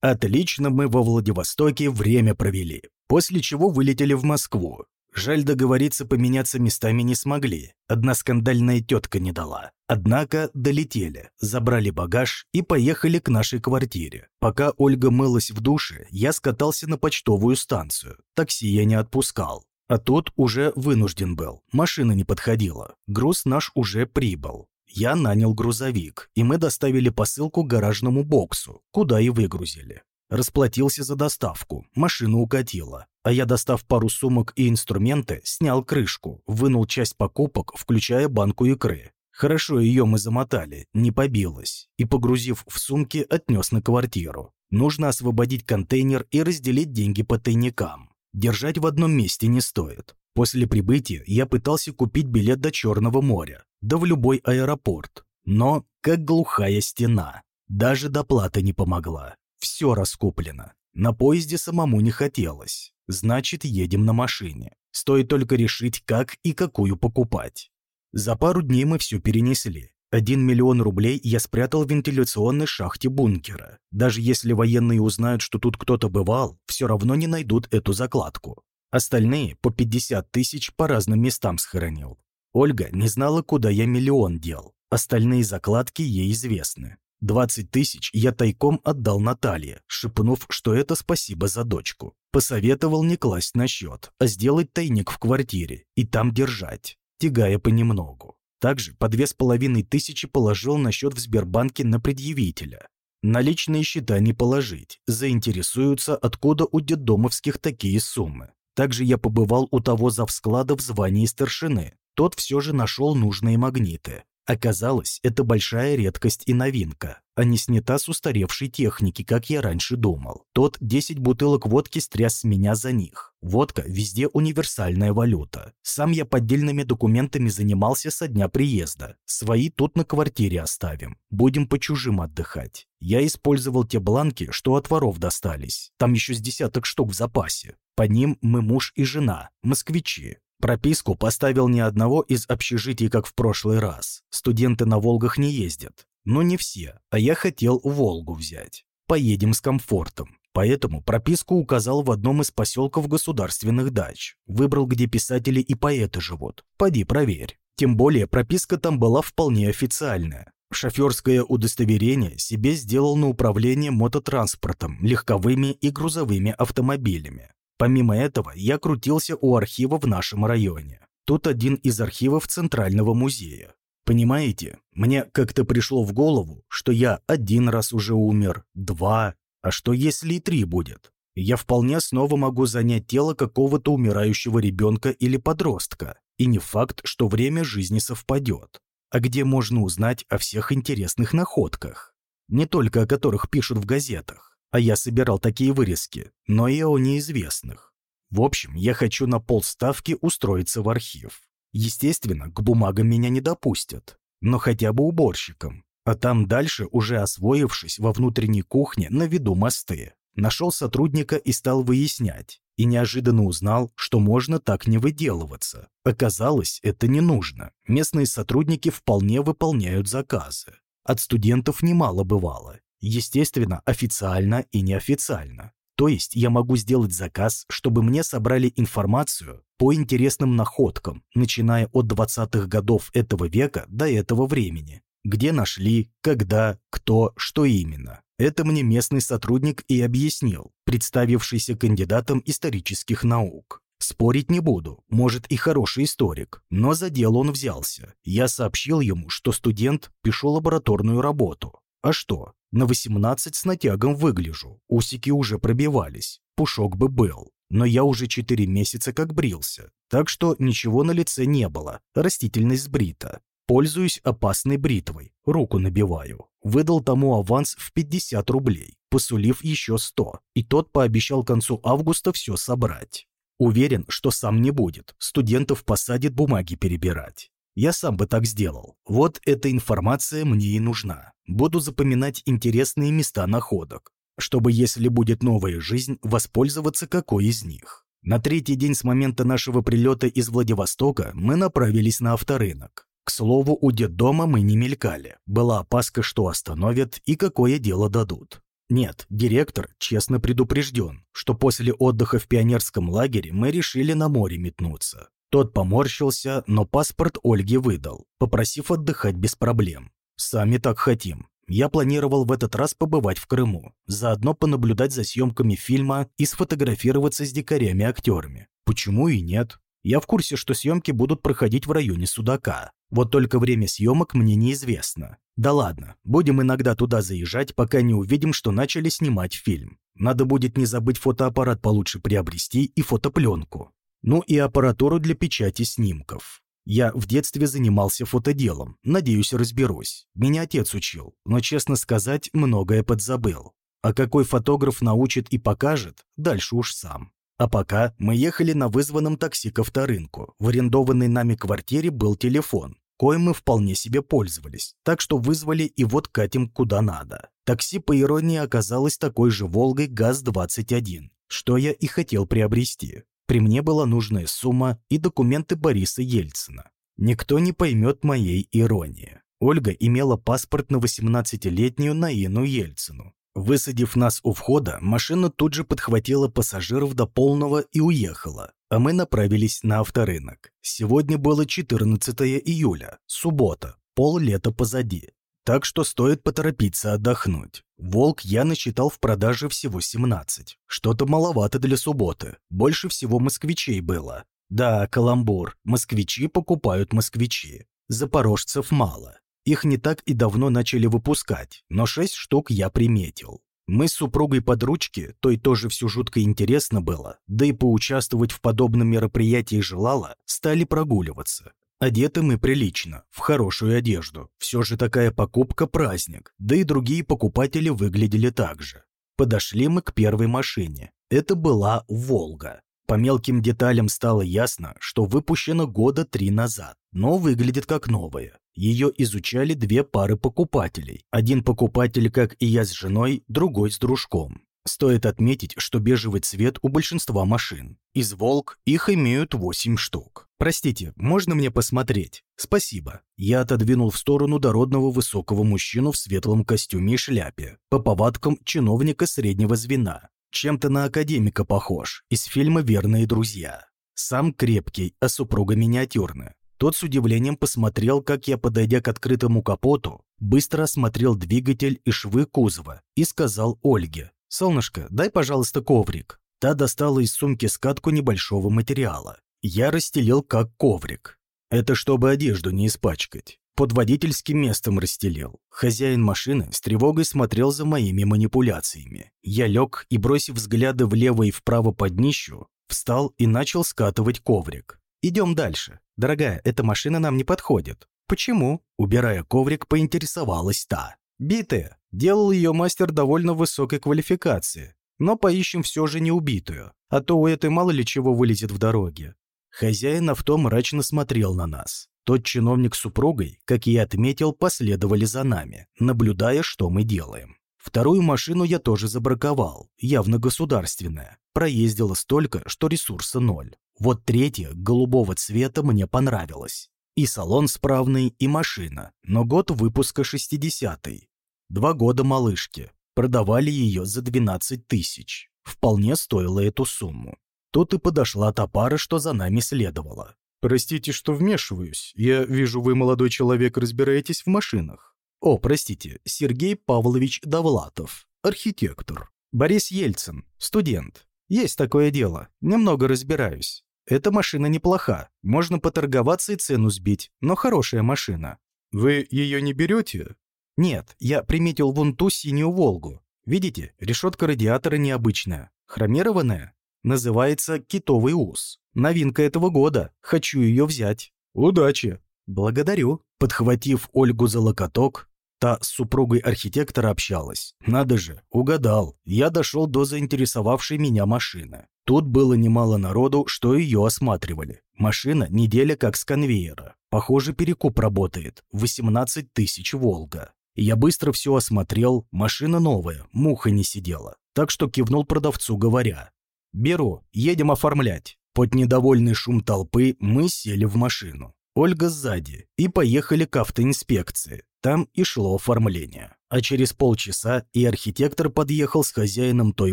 Отлично мы во Владивостоке время провели, после чего вылетели в Москву. Жаль, договориться поменяться местами не смогли. Одна скандальная тетка не дала. Однако долетели, забрали багаж и поехали к нашей квартире. Пока Ольга мылась в душе, я скатался на почтовую станцию. Такси я не отпускал. А тут уже вынужден был. Машина не подходила. Груз наш уже прибыл. Я нанял грузовик, и мы доставили посылку гаражному боксу, куда и выгрузили. Расплатился за доставку, машина укатила. А я, достав пару сумок и инструменты, снял крышку, вынул часть покупок, включая банку икры. Хорошо ее мы замотали, не побилась, и, погрузив в сумки, отнес на квартиру. Нужно освободить контейнер и разделить деньги по тайникам. Держать в одном месте не стоит. После прибытия я пытался купить билет до Черного моря, да в любой аэропорт. Но как глухая стена. Даже доплата не помогла. Все раскуплено. На поезде самому не хотелось. Значит, едем на машине. Стоит только решить, как и какую покупать. За пару дней мы все перенесли. Один миллион рублей я спрятал в вентиляционной шахте бункера. Даже если военные узнают, что тут кто-то бывал, все равно не найдут эту закладку. Остальные по 50 тысяч по разным местам схоронил. Ольга не знала, куда я миллион дел. Остальные закладки ей известны. 20 тысяч я тайком отдал Наталье, шепнув, что это спасибо за дочку. Посоветовал не класть на счет, а сделать тайник в квартире и там держать, тягая понемногу. Также по две с половиной тысячи положил на счет в Сбербанке на предъявителя. Наличные счета не положить, заинтересуются, откуда у детдомовских такие суммы. Также я побывал у того завсклада в звании старшины. Тот все же нашел нужные магниты. Оказалось, это большая редкость и новинка, а не снята с устаревшей техники, как я раньше думал. Тот 10 бутылок водки стряс с меня за них. Водка везде универсальная валюта. Сам я поддельными документами занимался со дня приезда. Свои тут на квартире оставим. Будем по чужим отдыхать. Я использовал те бланки, что от воров достались. Там еще с десяток штук в запасе. По ним мы муж и жена, москвичи. Прописку поставил ни одного из общежитий, как в прошлый раз. Студенты на «Волгах» не ездят. Но не все, а я хотел «Волгу» взять. Поедем с комфортом. Поэтому прописку указал в одном из поселков государственных дач. Выбрал, где писатели и поэты живут. Поди проверь. Тем более прописка там была вполне официальная. Шоферское удостоверение себе сделал на управление мототранспортом, легковыми и грузовыми автомобилями. Помимо этого, я крутился у архива в нашем районе. Тут один из архивов Центрального музея. Понимаете, мне как-то пришло в голову, что я один раз уже умер, два, а что если и три будет? Я вполне снова могу занять тело какого-то умирающего ребенка или подростка, и не факт, что время жизни совпадет. А где можно узнать о всех интересных находках? Не только о которых пишут в газетах а я собирал такие вырезки, но и о неизвестных. В общем, я хочу на полставки устроиться в архив. Естественно, к бумагам меня не допустят, но хотя бы уборщиком. А там дальше, уже освоившись во внутренней кухне на виду мосты, нашел сотрудника и стал выяснять. И неожиданно узнал, что можно так не выделываться. Оказалось, это не нужно. Местные сотрудники вполне выполняют заказы. От студентов немало бывало. Естественно, официально и неофициально. То есть я могу сделать заказ, чтобы мне собрали информацию по интересным находкам, начиная от 20-х годов этого века до этого времени. Где нашли, когда, кто, что именно. Это мне местный сотрудник и объяснил, представившийся кандидатом исторических наук. Спорить не буду, может и хороший историк, но за дело он взялся. Я сообщил ему, что студент пишу лабораторную работу. А что, на 18 с натягом выгляжу, усики уже пробивались, пушок бы был. Но я уже 4 месяца как брился, так что ничего на лице не было, растительность сбрита. Пользуюсь опасной бритвой, руку набиваю. Выдал тому аванс в 50 рублей, посулив еще 100, и тот пообещал к концу августа все собрать. Уверен, что сам не будет, студентов посадит бумаги перебирать. Я сам бы так сделал. Вот эта информация мне и нужна. Буду запоминать интересные места находок, чтобы, если будет новая жизнь, воспользоваться какой из них. На третий день с момента нашего прилета из Владивостока мы направились на авторынок. К слову, у детдома мы не мелькали. Была опаска, что остановят и какое дело дадут. Нет, директор честно предупрежден, что после отдыха в пионерском лагере мы решили на море метнуться. Тот поморщился, но паспорт Ольге выдал, попросив отдыхать без проблем. Сами так хотим. Я планировал в этот раз побывать в Крыму, заодно понаблюдать за съемками фильма и сфотографироваться с дикарями-актерами. Почему и нет? Я в курсе, что съемки будут проходить в районе Судака. Вот только время съемок мне неизвестно. Да ладно, будем иногда туда заезжать, пока не увидим, что начали снимать фильм. Надо будет не забыть фотоаппарат получше приобрести и фотопленку. Ну и аппаратуру для печати снимков. Я в детстве занимался фотоделом, надеюсь, разберусь. Меня отец учил, но, честно сказать, многое подзабыл. А какой фотограф научит и покажет, дальше уж сам. А пока мы ехали на вызванном такси к авторынку. В арендованной нами квартире был телефон, коим мы вполне себе пользовались, так что вызвали и вот катим куда надо. Такси, по иронии, оказалось такой же «Волгой» ГАЗ-21, что я и хотел приобрести. При мне была нужная сумма и документы Бориса Ельцина. Никто не поймет моей иронии. Ольга имела паспорт на 18-летнюю Наину Ельцину. Высадив нас у входа, машина тут же подхватила пассажиров до полного и уехала, а мы направились на авторынок. Сегодня было 14 июля, суббота, пол лета позади. Так что стоит поторопиться отдохнуть. «Волк» я насчитал в продаже всего 17. Что-то маловато для субботы. Больше всего москвичей было. Да, каламбур. Москвичи покупают москвичи. Запорожцев мало. Их не так и давно начали выпускать, но шесть штук я приметил. Мы с супругой под ручки, той тоже все жутко интересно было, да и поучаствовать в подобном мероприятии желала, стали прогуливаться. Одеты мы прилично, в хорошую одежду. Все же такая покупка – праздник, да и другие покупатели выглядели так же. Подошли мы к первой машине. Это была «Волга». По мелким деталям стало ясно, что выпущена года три назад, но выглядит как новая. Ее изучали две пары покупателей. Один покупатель, как и я с женой, другой с дружком. Стоит отметить, что бежевый цвет у большинства машин. Из «Волк» их имеют 8 штук. «Простите, можно мне посмотреть?» «Спасибо». Я отодвинул в сторону дородного высокого мужчину в светлом костюме и шляпе, по повадкам чиновника среднего звена. Чем-то на академика похож, из фильма «Верные друзья». Сам крепкий, а супруга миниатюрная. Тот с удивлением посмотрел, как я, подойдя к открытому капоту, быстро осмотрел двигатель и швы кузова и сказал Ольге, «Солнышко, дай, пожалуйста, коврик». Та достала из сумки скатку небольшого материала. Я расстелил как коврик. Это чтобы одежду не испачкать. Под водительским местом расстелил. Хозяин машины с тревогой смотрел за моими манипуляциями. Я лег и, бросив взгляды влево и вправо под днищу, встал и начал скатывать коврик. «Идем дальше. Дорогая, эта машина нам не подходит». «Почему?» Убирая коврик, поинтересовалась та. «Битая. Делал ее мастер довольно высокой квалификации. Но поищем все же не убитую, а то у этой мало ли чего вылезет в дороге». Хозяин авто мрачно смотрел на нас. Тот чиновник с супругой, как я отметил, последовали за нами, наблюдая, что мы делаем. Вторую машину я тоже забраковал, явно государственная. Проездила столько, что ресурса ноль. Вот третья, голубого цвета, мне понравилась. И салон справный, и машина, но год выпуска 60-й. Два года малышки. Продавали ее за 12 тысяч. Вполне стоило эту сумму. Тут и подошла та пара, что за нами следовала. «Простите, что вмешиваюсь. Я вижу, вы, молодой человек, разбираетесь в машинах». «О, простите, Сергей Павлович Довлатов, архитектор. Борис Ельцин, студент. Есть такое дело. Немного разбираюсь. Эта машина неплоха. Можно поторговаться и цену сбить, но хорошая машина». «Вы ее не берете?» «Нет, я приметил вон ту синюю «Волгу». Видите, решетка радиатора необычная. Хромированная? Называется «Китовый ус». Новинка этого года. Хочу ее взять». «Удачи». «Благодарю». Подхватив Ольгу за локоток, та с супругой архитектора общалась. Надо же, угадал. Я дошел до заинтересовавшей меня машины. Тут было немало народу, что ее осматривали. Машина неделя как с конвейера. Похоже, перекуп работает. 18 тысяч «Волга». Я быстро все осмотрел, машина новая, муха не сидела. Так что кивнул продавцу, говоря, «Беру, едем оформлять». Под недовольный шум толпы мы сели в машину. Ольга сзади и поехали к автоинспекции. Там и шло оформление. А через полчаса и архитектор подъехал с хозяином той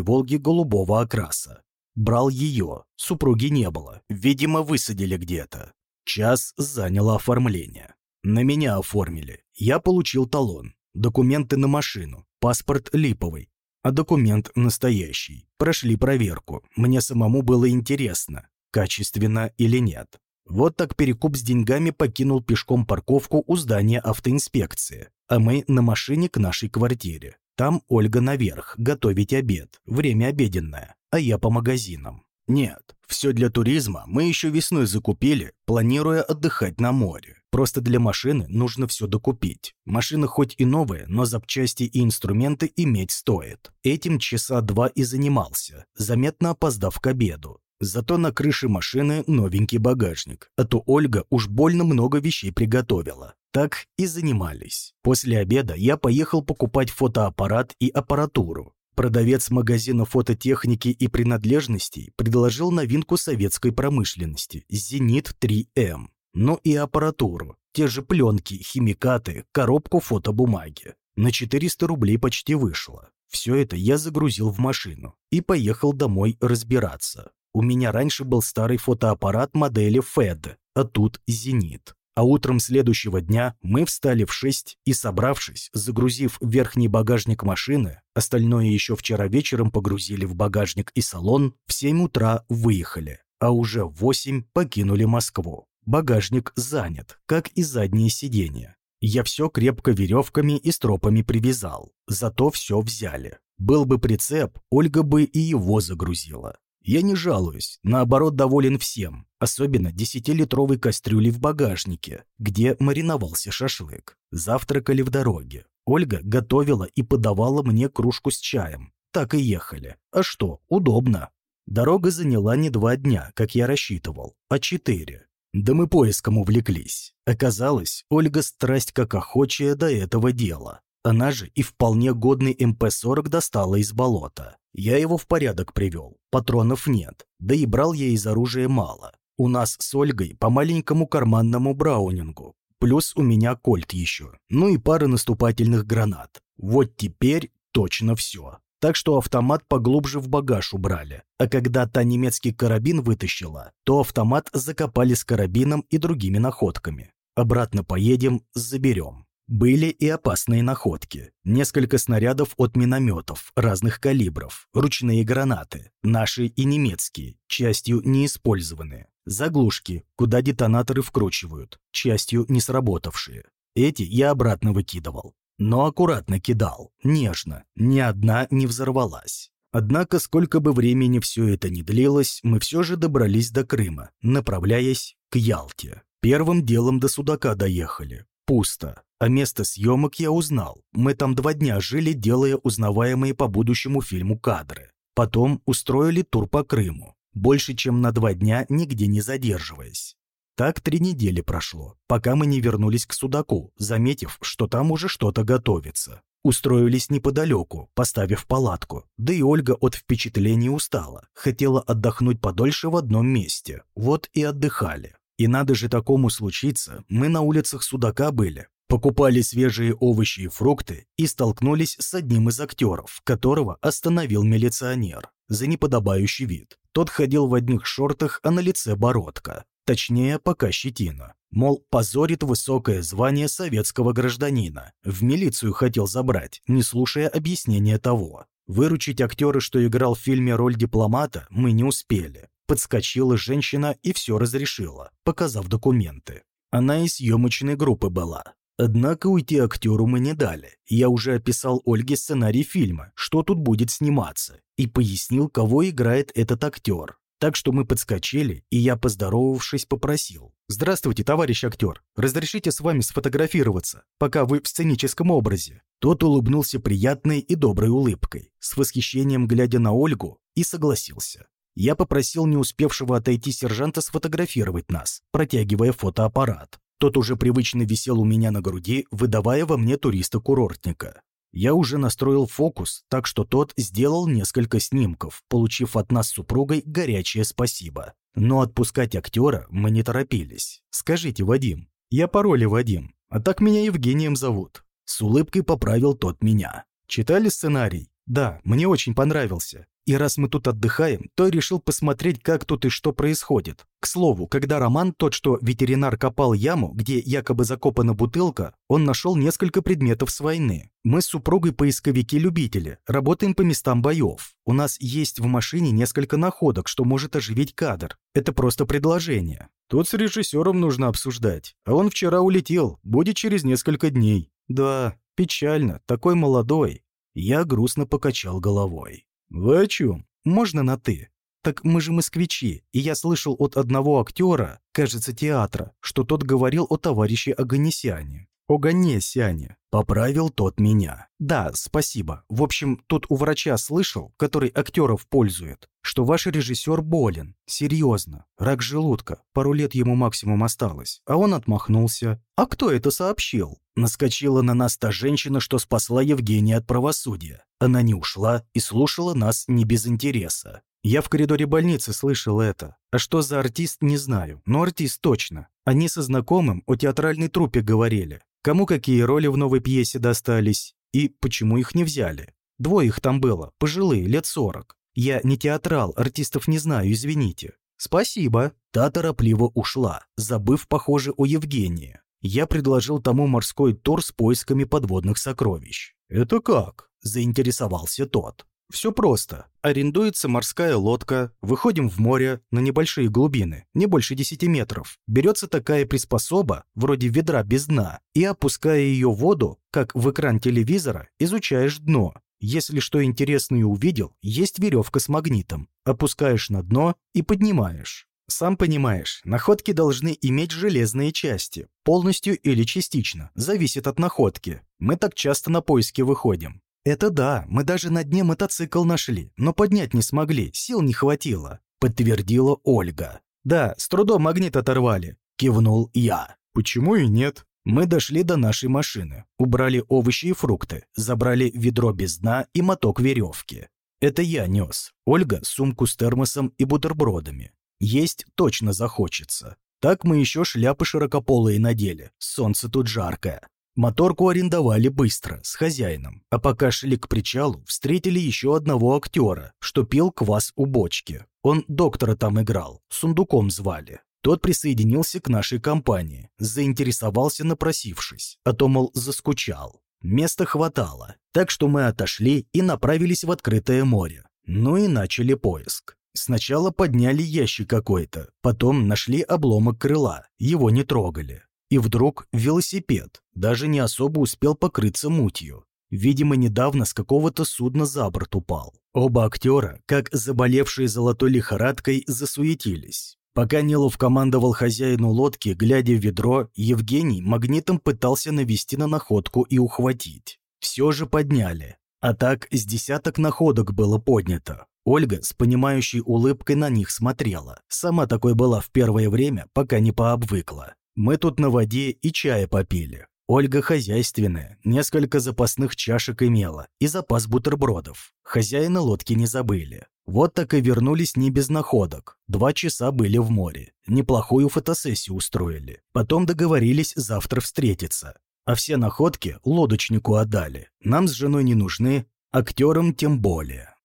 «Волги» голубого окраса. Брал ее, супруги не было, видимо, высадили где-то. Час заняло оформление. На меня оформили. Я получил талон, документы на машину, паспорт липовый, а документ настоящий. Прошли проверку. Мне самому было интересно, качественно или нет. Вот так перекуп с деньгами покинул пешком парковку у здания автоинспекции, а мы на машине к нашей квартире. Там Ольга наверх, готовить обед, время обеденное, а я по магазинам. Нет, все для туризма мы еще весной закупили, планируя отдыхать на море. Просто для машины нужно все докупить. Машина хоть и новая, но запчасти и инструменты иметь стоит. Этим часа два и занимался, заметно опоздав к обеду. Зато на крыше машины новенький багажник, а то Ольга уж больно много вещей приготовила. Так и занимались. После обеда я поехал покупать фотоаппарат и аппаратуру. Продавец магазина фототехники и принадлежностей предложил новинку советской промышленности – «Зенит-3М» но и аппаратуру, те же пленки, химикаты, коробку фотобумаги. На 400 рублей почти вышло. Все это я загрузил в машину и поехал домой разбираться. У меня раньше был старый фотоаппарат модели Fed, а тут «Зенит». А утром следующего дня мы встали в 6 и, собравшись, загрузив верхний багажник машины, остальное еще вчера вечером погрузили в багажник и салон, в 7 утра выехали, а уже в 8 покинули Москву. Багажник занят, как и задние сиденья. Я все крепко веревками и стропами привязал, зато все взяли. Был бы прицеп, Ольга бы и его загрузила. Я не жалуюсь, наоборот доволен всем, особенно десятилитровой кастрюлей в багажнике, где мариновался шашлык. Завтракали в дороге. Ольга готовила и подавала мне кружку с чаем. Так и ехали. А что, удобно. Дорога заняла не два дня, как я рассчитывал, а четыре. Да мы поиском увлеклись. Оказалось, Ольга страсть как охочая до этого дела. Она же и вполне годный МП-40 достала из болота. Я его в порядок привел, патронов нет, да и брал я из оружия мало. У нас с Ольгой по маленькому карманному браунингу, плюс у меня кольт еще, ну и пара наступательных гранат. Вот теперь точно все. Так что автомат поглубже в багаж убрали. А когда та немецкий карабин вытащила, то автомат закопали с карабином и другими находками. Обратно поедем, заберем. Были и опасные находки. Несколько снарядов от минометов разных калибров, ручные гранаты, наши и немецкие, частью неиспользованные. Заглушки, куда детонаторы вкручивают, частью не сработавшие. Эти я обратно выкидывал. Но аккуратно кидал, нежно, ни одна не взорвалась. Однако, сколько бы времени все это ни длилось, мы все же добрались до Крыма, направляясь к Ялте. Первым делом до Судака доехали. Пусто. А место съемок я узнал. Мы там два дня жили, делая узнаваемые по будущему фильму кадры. Потом устроили тур по Крыму. Больше, чем на два дня, нигде не задерживаясь. Так три недели прошло, пока мы не вернулись к Судаку, заметив, что там уже что-то готовится. Устроились неподалеку, поставив палатку. Да и Ольга от впечатлений устала. Хотела отдохнуть подольше в одном месте. Вот и отдыхали. И надо же такому случиться, мы на улицах Судака были, покупали свежие овощи и фрукты и столкнулись с одним из актеров, которого остановил милиционер за неподобающий вид. Тот ходил в одних шортах, а на лице бородка. Точнее, пока щетина. Мол, позорит высокое звание советского гражданина. В милицию хотел забрать, не слушая объяснения того. Выручить актера, что играл в фильме роль дипломата, мы не успели. Подскочила женщина и все разрешила, показав документы. Она из съемочной группы была, Однако уйти актеру мы не дали. Я уже описал Ольге сценарий фильма, что тут будет сниматься, и пояснил, кого играет этот актер. Так что мы подскочили, и я, поздоровавшись, попросил. «Здравствуйте, товарищ актер. Разрешите с вами сфотографироваться, пока вы в сценическом образе?» Тот улыбнулся приятной и доброй улыбкой, с восхищением глядя на Ольгу, и согласился. Я попросил не успевшего отойти сержанта сфотографировать нас, протягивая фотоаппарат. Тот уже привычно висел у меня на груди, выдавая во мне туриста-курортника. Я уже настроил фокус, так что тот сделал несколько снимков, получив от нас с супругой горячее спасибо. Но отпускать актера мы не торопились. Скажите, Вадим, я по роли Вадим. А так меня Евгением зовут». С улыбкой поправил тот меня. «Читали сценарий?» «Да, мне очень понравился. И раз мы тут отдыхаем, то решил посмотреть, как тут и что происходит. К слову, когда Роман, тот, что ветеринар копал яму, где якобы закопана бутылка, он нашел несколько предметов с войны. Мы с супругой поисковики-любители, работаем по местам боев. У нас есть в машине несколько находок, что может оживить кадр. Это просто предложение. Тут с режиссером нужно обсуждать. А он вчера улетел, будет через несколько дней. Да, печально, такой молодой. Я грустно покачал головой. «Вы о чем? Можно на «ты»?» «Так мы же москвичи, и я слышал от одного актера, кажется, театра, что тот говорил о товарище Аганесяне». «Оганесяне», — поправил тот меня. «Да, спасибо. В общем, тут у врача слышал, который актеров пользует, что ваш режиссер болен. Серьезно. Рак желудка. Пару лет ему максимум осталось. А он отмахнулся. А кто это сообщил?» Наскочила на нас та женщина, что спасла Евгения от правосудия. Она не ушла и слушала нас не без интереса. Я в коридоре больницы слышал это. А что за артист, не знаю. Но артист точно. Они со знакомым о театральной труппе говорили. Кому какие роли в новой пьесе достались и почему их не взяли. Двое их там было, пожилые, лет сорок. Я не театрал, артистов не знаю, извините. Спасибо. Та торопливо ушла, забыв, похоже, о Евгении. Я предложил тому морской тур с поисками подводных сокровищ. «Это как?» – заинтересовался тот. Все просто. Арендуется морская лодка, выходим в море на небольшие глубины, не больше 10 метров. Берется такая приспособа, вроде ведра без дна, и опуская ее в воду, как в экран телевизора, изучаешь дно. Если что интересное увидел, есть веревка с магнитом. Опускаешь на дно и поднимаешь. Сам понимаешь, находки должны иметь железные части, полностью или частично, зависит от находки. Мы так часто на поиски выходим. Это да, мы даже на дне мотоцикл нашли, но поднять не смогли, сил не хватило, подтвердила Ольга. Да, с трудом магнит оторвали, кивнул я. Почему и нет? Мы дошли до нашей машины, убрали овощи и фрукты, забрали ведро без дна и моток веревки. Это я нес. Ольга – сумку с термосом и бутербродами. Есть точно захочется. Так мы еще шляпы широкополые надели. Солнце тут жаркое. Моторку арендовали быстро, с хозяином. А пока шли к причалу, встретили еще одного актера, что пил квас у бочки. Он доктора там играл, сундуком звали. Тот присоединился к нашей компании, заинтересовался напросившись, а то, мол, заскучал. Места хватало, так что мы отошли и направились в открытое море. Ну и начали поиск. Сначала подняли ящик какой-то, потом нашли обломок крыла, его не трогали. И вдруг велосипед, даже не особо успел покрыться мутью. Видимо, недавно с какого-то судна за борт упал. Оба актера, как заболевшие золотой лихорадкой, засуетились. Пока Нилов командовал хозяину лодки, глядя в ведро, Евгений магнитом пытался навести на находку и ухватить. Все же подняли. А так с десяток находок было поднято. Ольга с понимающей улыбкой на них смотрела. Сама такой была в первое время, пока не пообвыкла. Мы тут на воде и чая попили. Ольга хозяйственная, несколько запасных чашек имела и запас бутербродов. Хозяина лодки не забыли. Вот так и вернулись не без находок. Два часа были в море. Неплохую фотосессию устроили. Потом договорились завтра встретиться. А все находки лодочнику отдали. Нам с женой не нужны, актерам тем более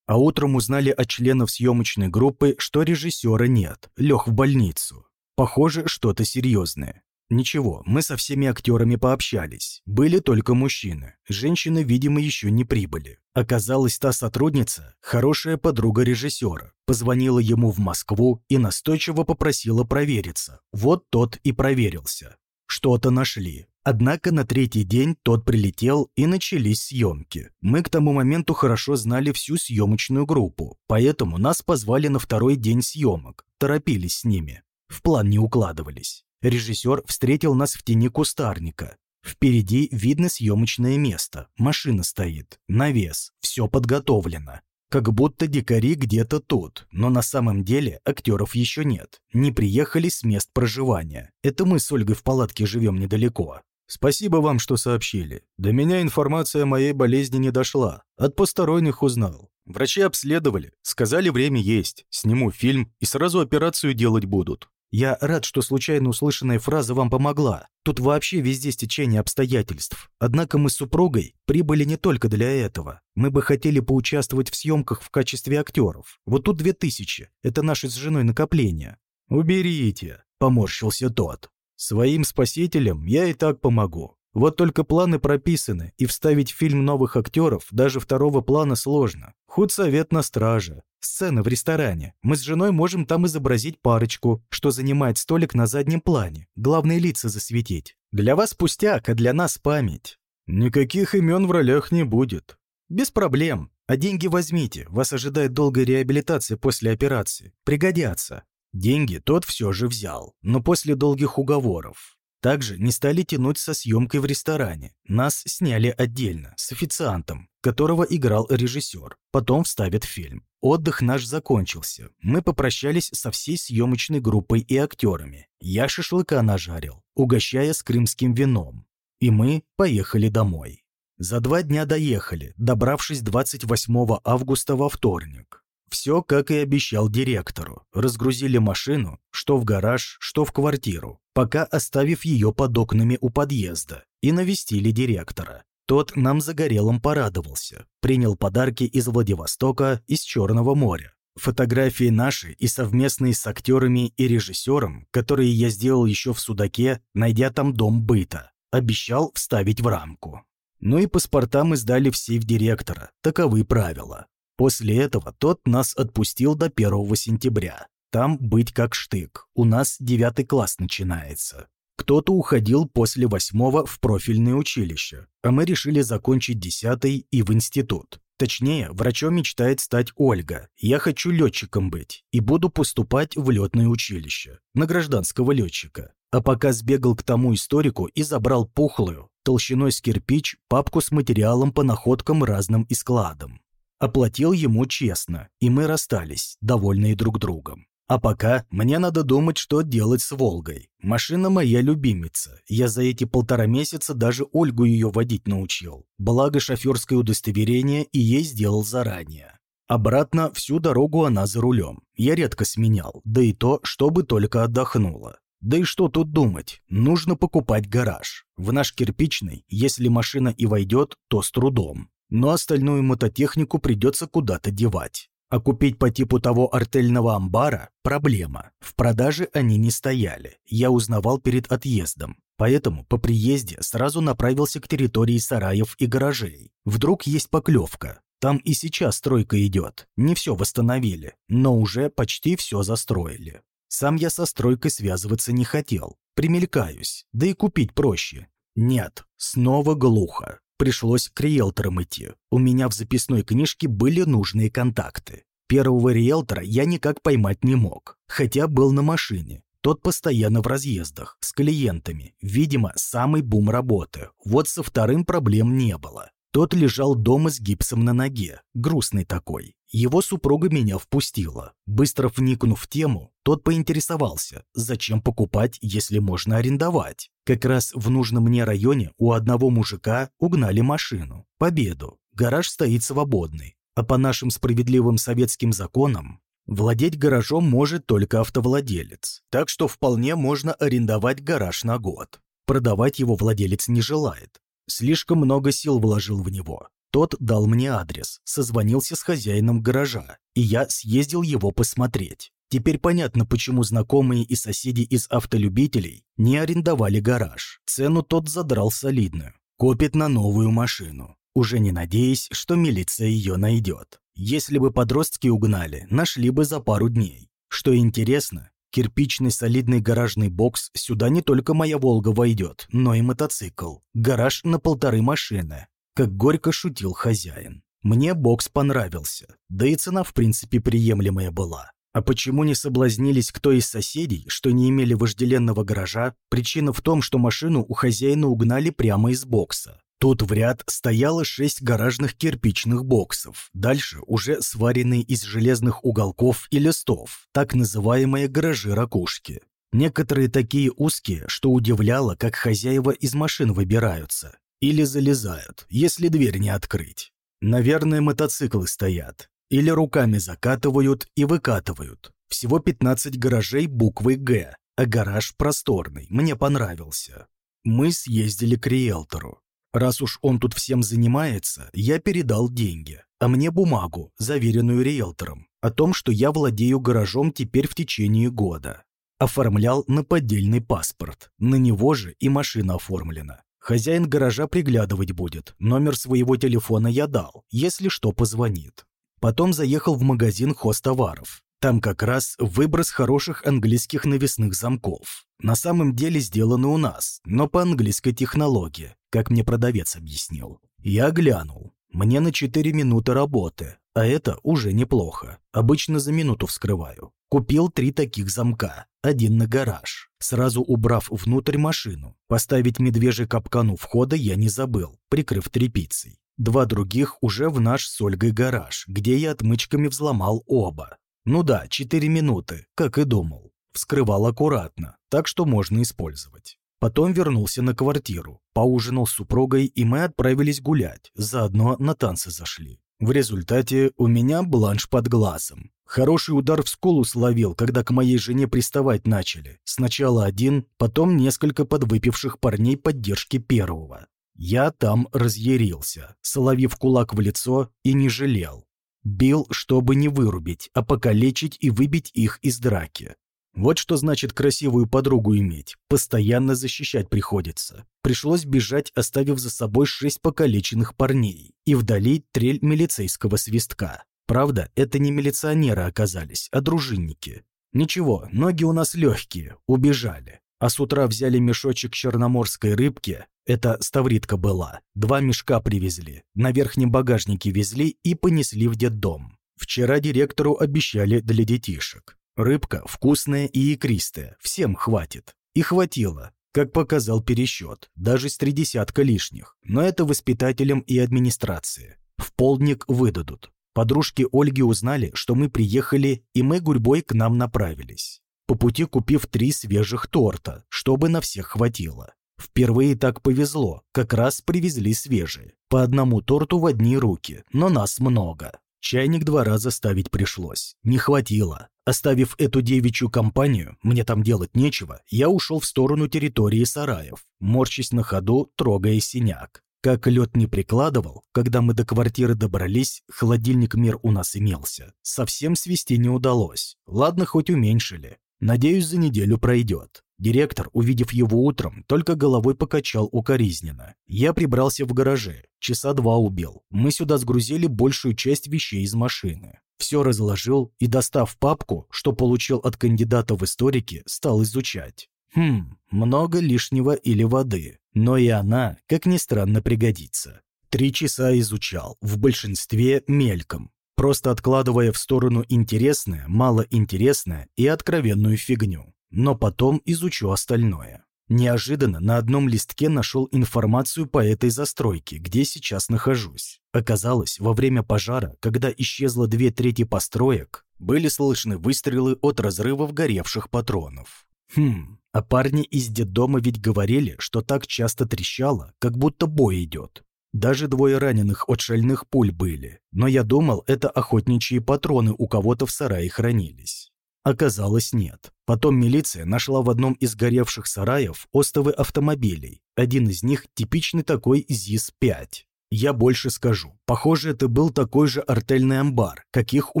а утром узнали от членов съемочной группы, что режиссера нет, лег в больницу. Похоже, что-то серьезное. Ничего, мы со всеми актерами пообщались. Были только мужчины. Женщины, видимо, еще не прибыли. Оказалось, та сотрудница – хорошая подруга режиссера. Позвонила ему в Москву и настойчиво попросила провериться. Вот тот и проверился. Что-то нашли. Однако на третий день тот прилетел и начались съемки. Мы к тому моменту хорошо знали всю съемочную группу, поэтому нас позвали на второй день съемок, торопились с ними. В план не укладывались. Режиссер встретил нас в тени кустарника. Впереди видно съемочное место, машина стоит, навес, все подготовлено. Как будто дикари где-то тут, но на самом деле актеров еще нет. Не приехали с мест проживания. Это мы с Ольгой в палатке живем недалеко. Спасибо вам, что сообщили. До меня информация о моей болезни не дошла. От посторонних узнал. Врачи обследовали, сказали, время есть. Сниму фильм и сразу операцию делать будут. Я рад, что случайно услышанная фраза вам помогла. Тут вообще везде стечение обстоятельств. Однако мы с супругой прибыли не только для этого. Мы бы хотели поучаствовать в съемках в качестве актеров. Вот тут две тысячи. Это наше с женой накопление». «Уберите», — поморщился тот. «Своим спасителям я и так помогу. Вот только планы прописаны, и вставить в фильм новых актеров даже второго плана сложно. Худсовет на страже. Сцена в ресторане. Мы с женой можем там изобразить парочку, что занимает столик на заднем плане. Главные лица засветить. Для вас пустяк, а для нас память. Никаких имен в ролях не будет. Без проблем. А деньги возьмите. Вас ожидает долгая реабилитация после операции. Пригодятся. Деньги тот все же взял, но после долгих уговоров. Также не стали тянуть со съемкой в ресторане. Нас сняли отдельно, с официантом, которого играл режиссер. Потом вставят фильм. Отдых наш закончился. Мы попрощались со всей съемочной группой и актерами. Я шашлыка нажарил, угощая с крымским вином. И мы поехали домой. За два дня доехали, добравшись 28 августа во вторник. Все, как и обещал директору. Разгрузили машину, что в гараж, что в квартиру, пока оставив ее под окнами у подъезда, и навестили директора. Тот нам загорелым порадовался, принял подарки из Владивостока, из Черного моря. Фотографии наши и совместные с актерами и режиссером, которые я сделал еще в Судаке, найдя там дом быта. Обещал вставить в рамку. Ну и паспорта мы сдали в сейф директора. Таковы правила. После этого тот нас отпустил до 1 сентября. Там быть как штык. У нас девятый класс начинается. Кто-то уходил после восьмого в профильное училище, а мы решили закончить десятый и в институт. Точнее, врачом мечтает стать Ольга. Я хочу летчиком быть и буду поступать в летное училище, на гражданского летчика. А пока сбегал к тому историку и забрал пухлую, толщиной с кирпич, папку с материалом по находкам разным и складам. Оплатил ему честно, и мы расстались, довольные друг другом. А пока мне надо думать, что делать с «Волгой». Машина моя любимица. Я за эти полтора месяца даже Ольгу ее водить научил. Благо шоферское удостоверение и ей сделал заранее. Обратно всю дорогу она за рулем. Я редко сменял, да и то, чтобы только отдохнула. Да и что тут думать, нужно покупать гараж. В наш кирпичный, если машина и войдет, то с трудом но остальную мототехнику придется куда-то девать. А купить по типу того артельного амбара – проблема. В продаже они не стояли, я узнавал перед отъездом. Поэтому по приезде сразу направился к территории сараев и гаражей. Вдруг есть поклевка. Там и сейчас стройка идет. Не все восстановили, но уже почти все застроили. Сам я со стройкой связываться не хотел. Примелькаюсь, да и купить проще. Нет, снова глухо пришлось к риэлторам идти. У меня в записной книжке были нужные контакты. Первого риэлтора я никак поймать не мог, хотя был на машине. Тот постоянно в разъездах, с клиентами. Видимо, самый бум работы. Вот со вторым проблем не было. Тот лежал дома с гипсом на ноге, грустный такой. Его супруга меня впустила. Быстро вникнув в тему, тот поинтересовался, зачем покупать, если можно арендовать. Как раз в нужном мне районе у одного мужика угнали машину. Победу. Гараж стоит свободный. А по нашим справедливым советским законам, владеть гаражом может только автовладелец. Так что вполне можно арендовать гараж на год. Продавать его владелец не желает. Слишком много сил вложил в него. Тот дал мне адрес, созвонился с хозяином гаража, и я съездил его посмотреть. Теперь понятно, почему знакомые и соседи из автолюбителей не арендовали гараж. Цену тот задрал солидную. Копит на новую машину, уже не надеясь, что милиция ее найдет. Если бы подростки угнали, нашли бы за пару дней. Что интересно, Кирпичный солидный гаражный бокс сюда не только моя «Волга» войдет, но и мотоцикл. Гараж на полторы машины. Как горько шутил хозяин. Мне бокс понравился, да и цена в принципе приемлемая была. А почему не соблазнились кто из соседей, что не имели вожделенного гаража? Причина в том, что машину у хозяина угнали прямо из бокса. Тут в ряд стояло шесть гаражных кирпичных боксов, дальше уже сваренные из железных уголков и листов, так называемые гаражи-ракушки. Некоторые такие узкие, что удивляло, как хозяева из машин выбираются. Или залезают, если дверь не открыть. Наверное, мотоциклы стоят. Или руками закатывают и выкатывают. Всего 15 гаражей буквой «Г». а гараж просторный, мне понравился. Мы съездили к риэлтору. Раз уж он тут всем занимается, я передал деньги, а мне бумагу, заверенную риэлтором, о том, что я владею гаражом теперь в течение года. Оформлял на поддельный паспорт, на него же и машина оформлена. Хозяин гаража приглядывать будет, номер своего телефона я дал, если что позвонит. Потом заехал в магазин хозтоваров. Там как раз выброс хороших английских навесных замков. На самом деле сделаны у нас, но по английской технологии, как мне продавец объяснил. Я глянул. Мне на 4 минуты работы, а это уже неплохо. Обычно за минуту вскрываю. Купил три таких замка, один на гараж. Сразу убрав внутрь машину. Поставить медвежий капкан у входа я не забыл, прикрыв тряпицей. Два других уже в наш с Ольгой гараж, где я отмычками взломал оба. Ну да, 4 минуты, как и думал. Вскрывал аккуратно, так что можно использовать. Потом вернулся на квартиру, поужинал с супругой, и мы отправились гулять, заодно на танцы зашли. В результате у меня бланш под глазом. Хороший удар в скулу словил, когда к моей жене приставать начали. Сначала один, потом несколько подвыпивших парней поддержки первого. Я там разъярился, соловив кулак в лицо и не жалел. Бил, чтобы не вырубить, а покалечить и выбить их из драки. Вот что значит красивую подругу иметь. Постоянно защищать приходится. Пришлось бежать, оставив за собой шесть покалеченных парней. И вдали трель милицейского свистка. Правда, это не милиционеры оказались, а дружинники. Ничего, ноги у нас легкие, убежали. А с утра взяли мешочек черноморской рыбки, это ставритка была. Два мешка привезли, на верхнем багажнике везли и понесли в детдом. Вчера директору обещали для детишек. Рыбка вкусная и икристая, всем хватит. И хватило, как показал пересчет, даже с три десятка лишних. Но это воспитателям и администрации. В полдник выдадут. Подружки Ольги узнали, что мы приехали, и мы гурьбой к нам направились. По пути купив три свежих торта, чтобы на всех хватило. Впервые так повезло, как раз привезли свежие. По одному торту в одни руки, но нас много. Чайник два раза ставить пришлось. Не хватило. Оставив эту девичью компанию, мне там делать нечего, я ушел в сторону территории сараев, морщись на ходу, трогая синяк. Как лед не прикладывал, когда мы до квартиры добрались, холодильник мир у нас имелся. Совсем свести не удалось. Ладно, хоть уменьшили. Надеюсь, за неделю пройдет. Директор, увидев его утром, только головой покачал укоризненно. Я прибрался в гараже, часа два убил. Мы сюда сгрузили большую часть вещей из машины. Все разложил и, достав папку, что получил от кандидата в историки, стал изучать. Хм, много лишнего или воды. Но и она, как ни странно, пригодится. Три часа изучал, в большинстве мельком, просто откладывая в сторону интересное, малоинтересное и откровенную фигню но потом изучу остальное. Неожиданно на одном листке нашел информацию по этой застройке, где сейчас нахожусь. Оказалось, во время пожара, когда исчезло две трети построек, были слышны выстрелы от разрывов горевших патронов. Хм, а парни из детдома ведь говорили, что так часто трещало, как будто бой идет. Даже двое раненых от шальных пуль были, но я думал, это охотничьи патроны у кого-то в сарае хранились. Оказалось, нет. Потом милиция нашла в одном из горевших сараев остовы автомобилей. Один из них типичный такой ЗИС-5. Я больше скажу. Похоже, это был такой же артельный амбар, каких у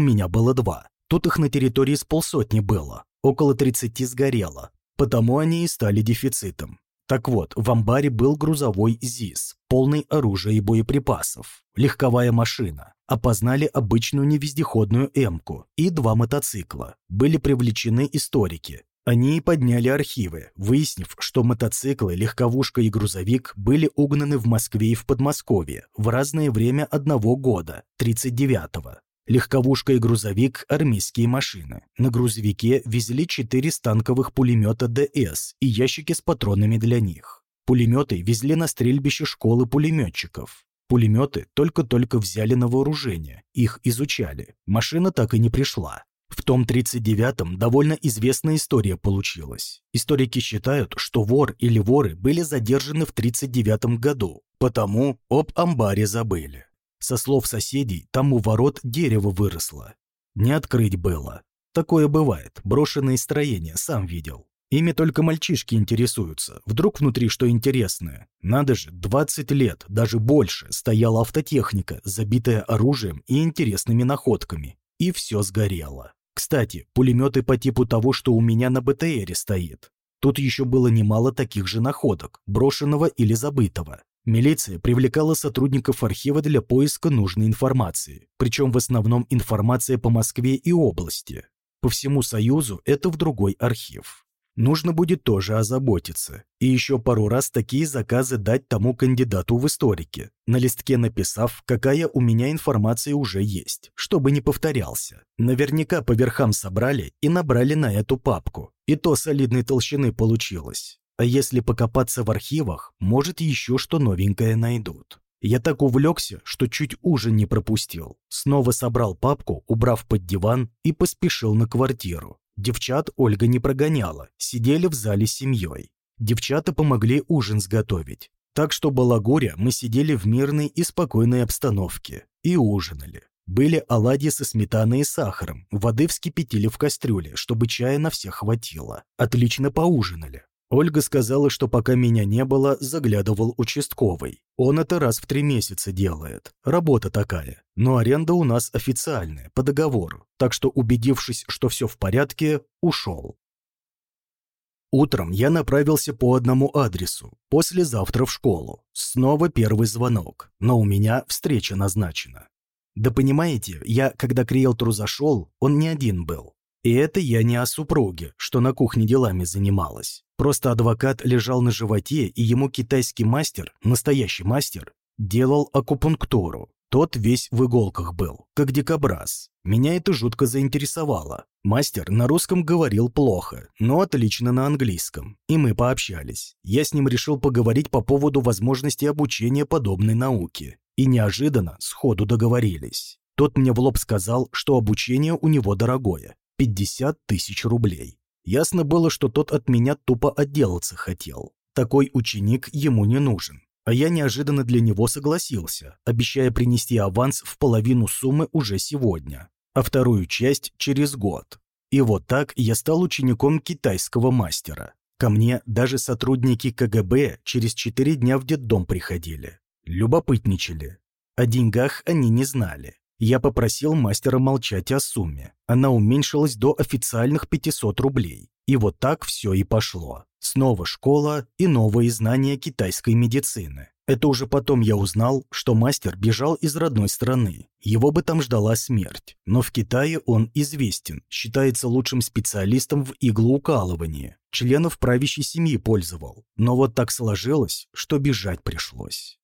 меня было два. Тут их на территории с полсотни было. Около 30 сгорело. Потому они и стали дефицитом. Так вот, в амбаре был грузовой ЗИС, полный оружия и боеприпасов, легковая машина. Опознали обычную невездеходную «Эмку» и два мотоцикла. Были привлечены историки. Они и подняли архивы, выяснив, что мотоциклы, легковушка и грузовик были угнаны в Москве и в Подмосковье в разное время одного года, 39-го. Легковушка и грузовик – армейские машины. На грузовике везли четыре станковых пулемета ДС и ящики с патронами для них. Пулеметы везли на стрельбище школы пулеметчиков. Пулеметы только-только взяли на вооружение, их изучали. Машина так и не пришла. В том 39-м довольно известная история получилась. Историки считают, что вор или воры были задержаны в 39 году, потому об амбаре забыли. Со слов соседей, там у ворот дерево выросло. Не открыть было. Такое бывает, брошенные строения, сам видел. Ими только мальчишки интересуются. Вдруг внутри что интересное. Надо же, 20 лет, даже больше, стояла автотехника, забитая оружием и интересными находками. И все сгорело. Кстати, пулеметы по типу того, что у меня на БТРе стоит. Тут еще было немало таких же находок, брошенного или забытого. Милиция привлекала сотрудников архива для поиска нужной информации, причем в основном информация по Москве и области. По всему Союзу это в другой архив нужно будет тоже озаботиться. И еще пару раз такие заказы дать тому кандидату в историки, на листке написав, какая у меня информация уже есть, чтобы не повторялся. Наверняка по верхам собрали и набрали на эту папку. И то солидной толщины получилось. А если покопаться в архивах, может еще что новенькое найдут. Я так увлекся, что чуть ужин не пропустил. Снова собрал папку, убрав под диван, и поспешил на квартиру. Девчат Ольга не прогоняла, сидели в зале с семьей. Девчата помогли ужин сготовить. Так что балагуря мы сидели в мирной и спокойной обстановке и ужинали. Были оладьи со сметаной и сахаром, воды вскипятили в кастрюле, чтобы чая на всех хватило. Отлично поужинали. Ольга сказала, что пока меня не было, заглядывал участковый. Он это раз в три месяца делает. Работа такая. Но аренда у нас официальная, по договору. Так что, убедившись, что все в порядке, ушел. Утром я направился по одному адресу, послезавтра в школу. Снова первый звонок, но у меня встреча назначена. Да понимаете, я, когда к риэлтору зашел, он не один был. И это я не о супруге, что на кухне делами занималась. Просто адвокат лежал на животе, и ему китайский мастер, настоящий мастер, делал акупунктуру. Тот весь в иголках был, как дикобраз. Меня это жутко заинтересовало. Мастер на русском говорил плохо, но отлично на английском. И мы пообщались. Я с ним решил поговорить по поводу возможности обучения подобной науке. И неожиданно сходу договорились. Тот мне в лоб сказал, что обучение у него дорогое. 50 тысяч рублей. Ясно было, что тот от меня тупо отделаться хотел. Такой ученик ему не нужен. А я неожиданно для него согласился, обещая принести аванс в половину суммы уже сегодня, а вторую часть через год. И вот так я стал учеником китайского мастера. Ко мне даже сотрудники КГБ через четыре дня в детдом приходили. Любопытничали. О деньгах они не знали. Я попросил мастера молчать о сумме. Она уменьшилась до официальных 500 рублей. И вот так все и пошло. Снова школа и новые знания китайской медицины. Это уже потом я узнал, что мастер бежал из родной страны. Его бы там ждала смерть. Но в Китае он известен, считается лучшим специалистом в иглоукалывании. Членов правящей семьи пользовал. Но вот так сложилось, что бежать пришлось.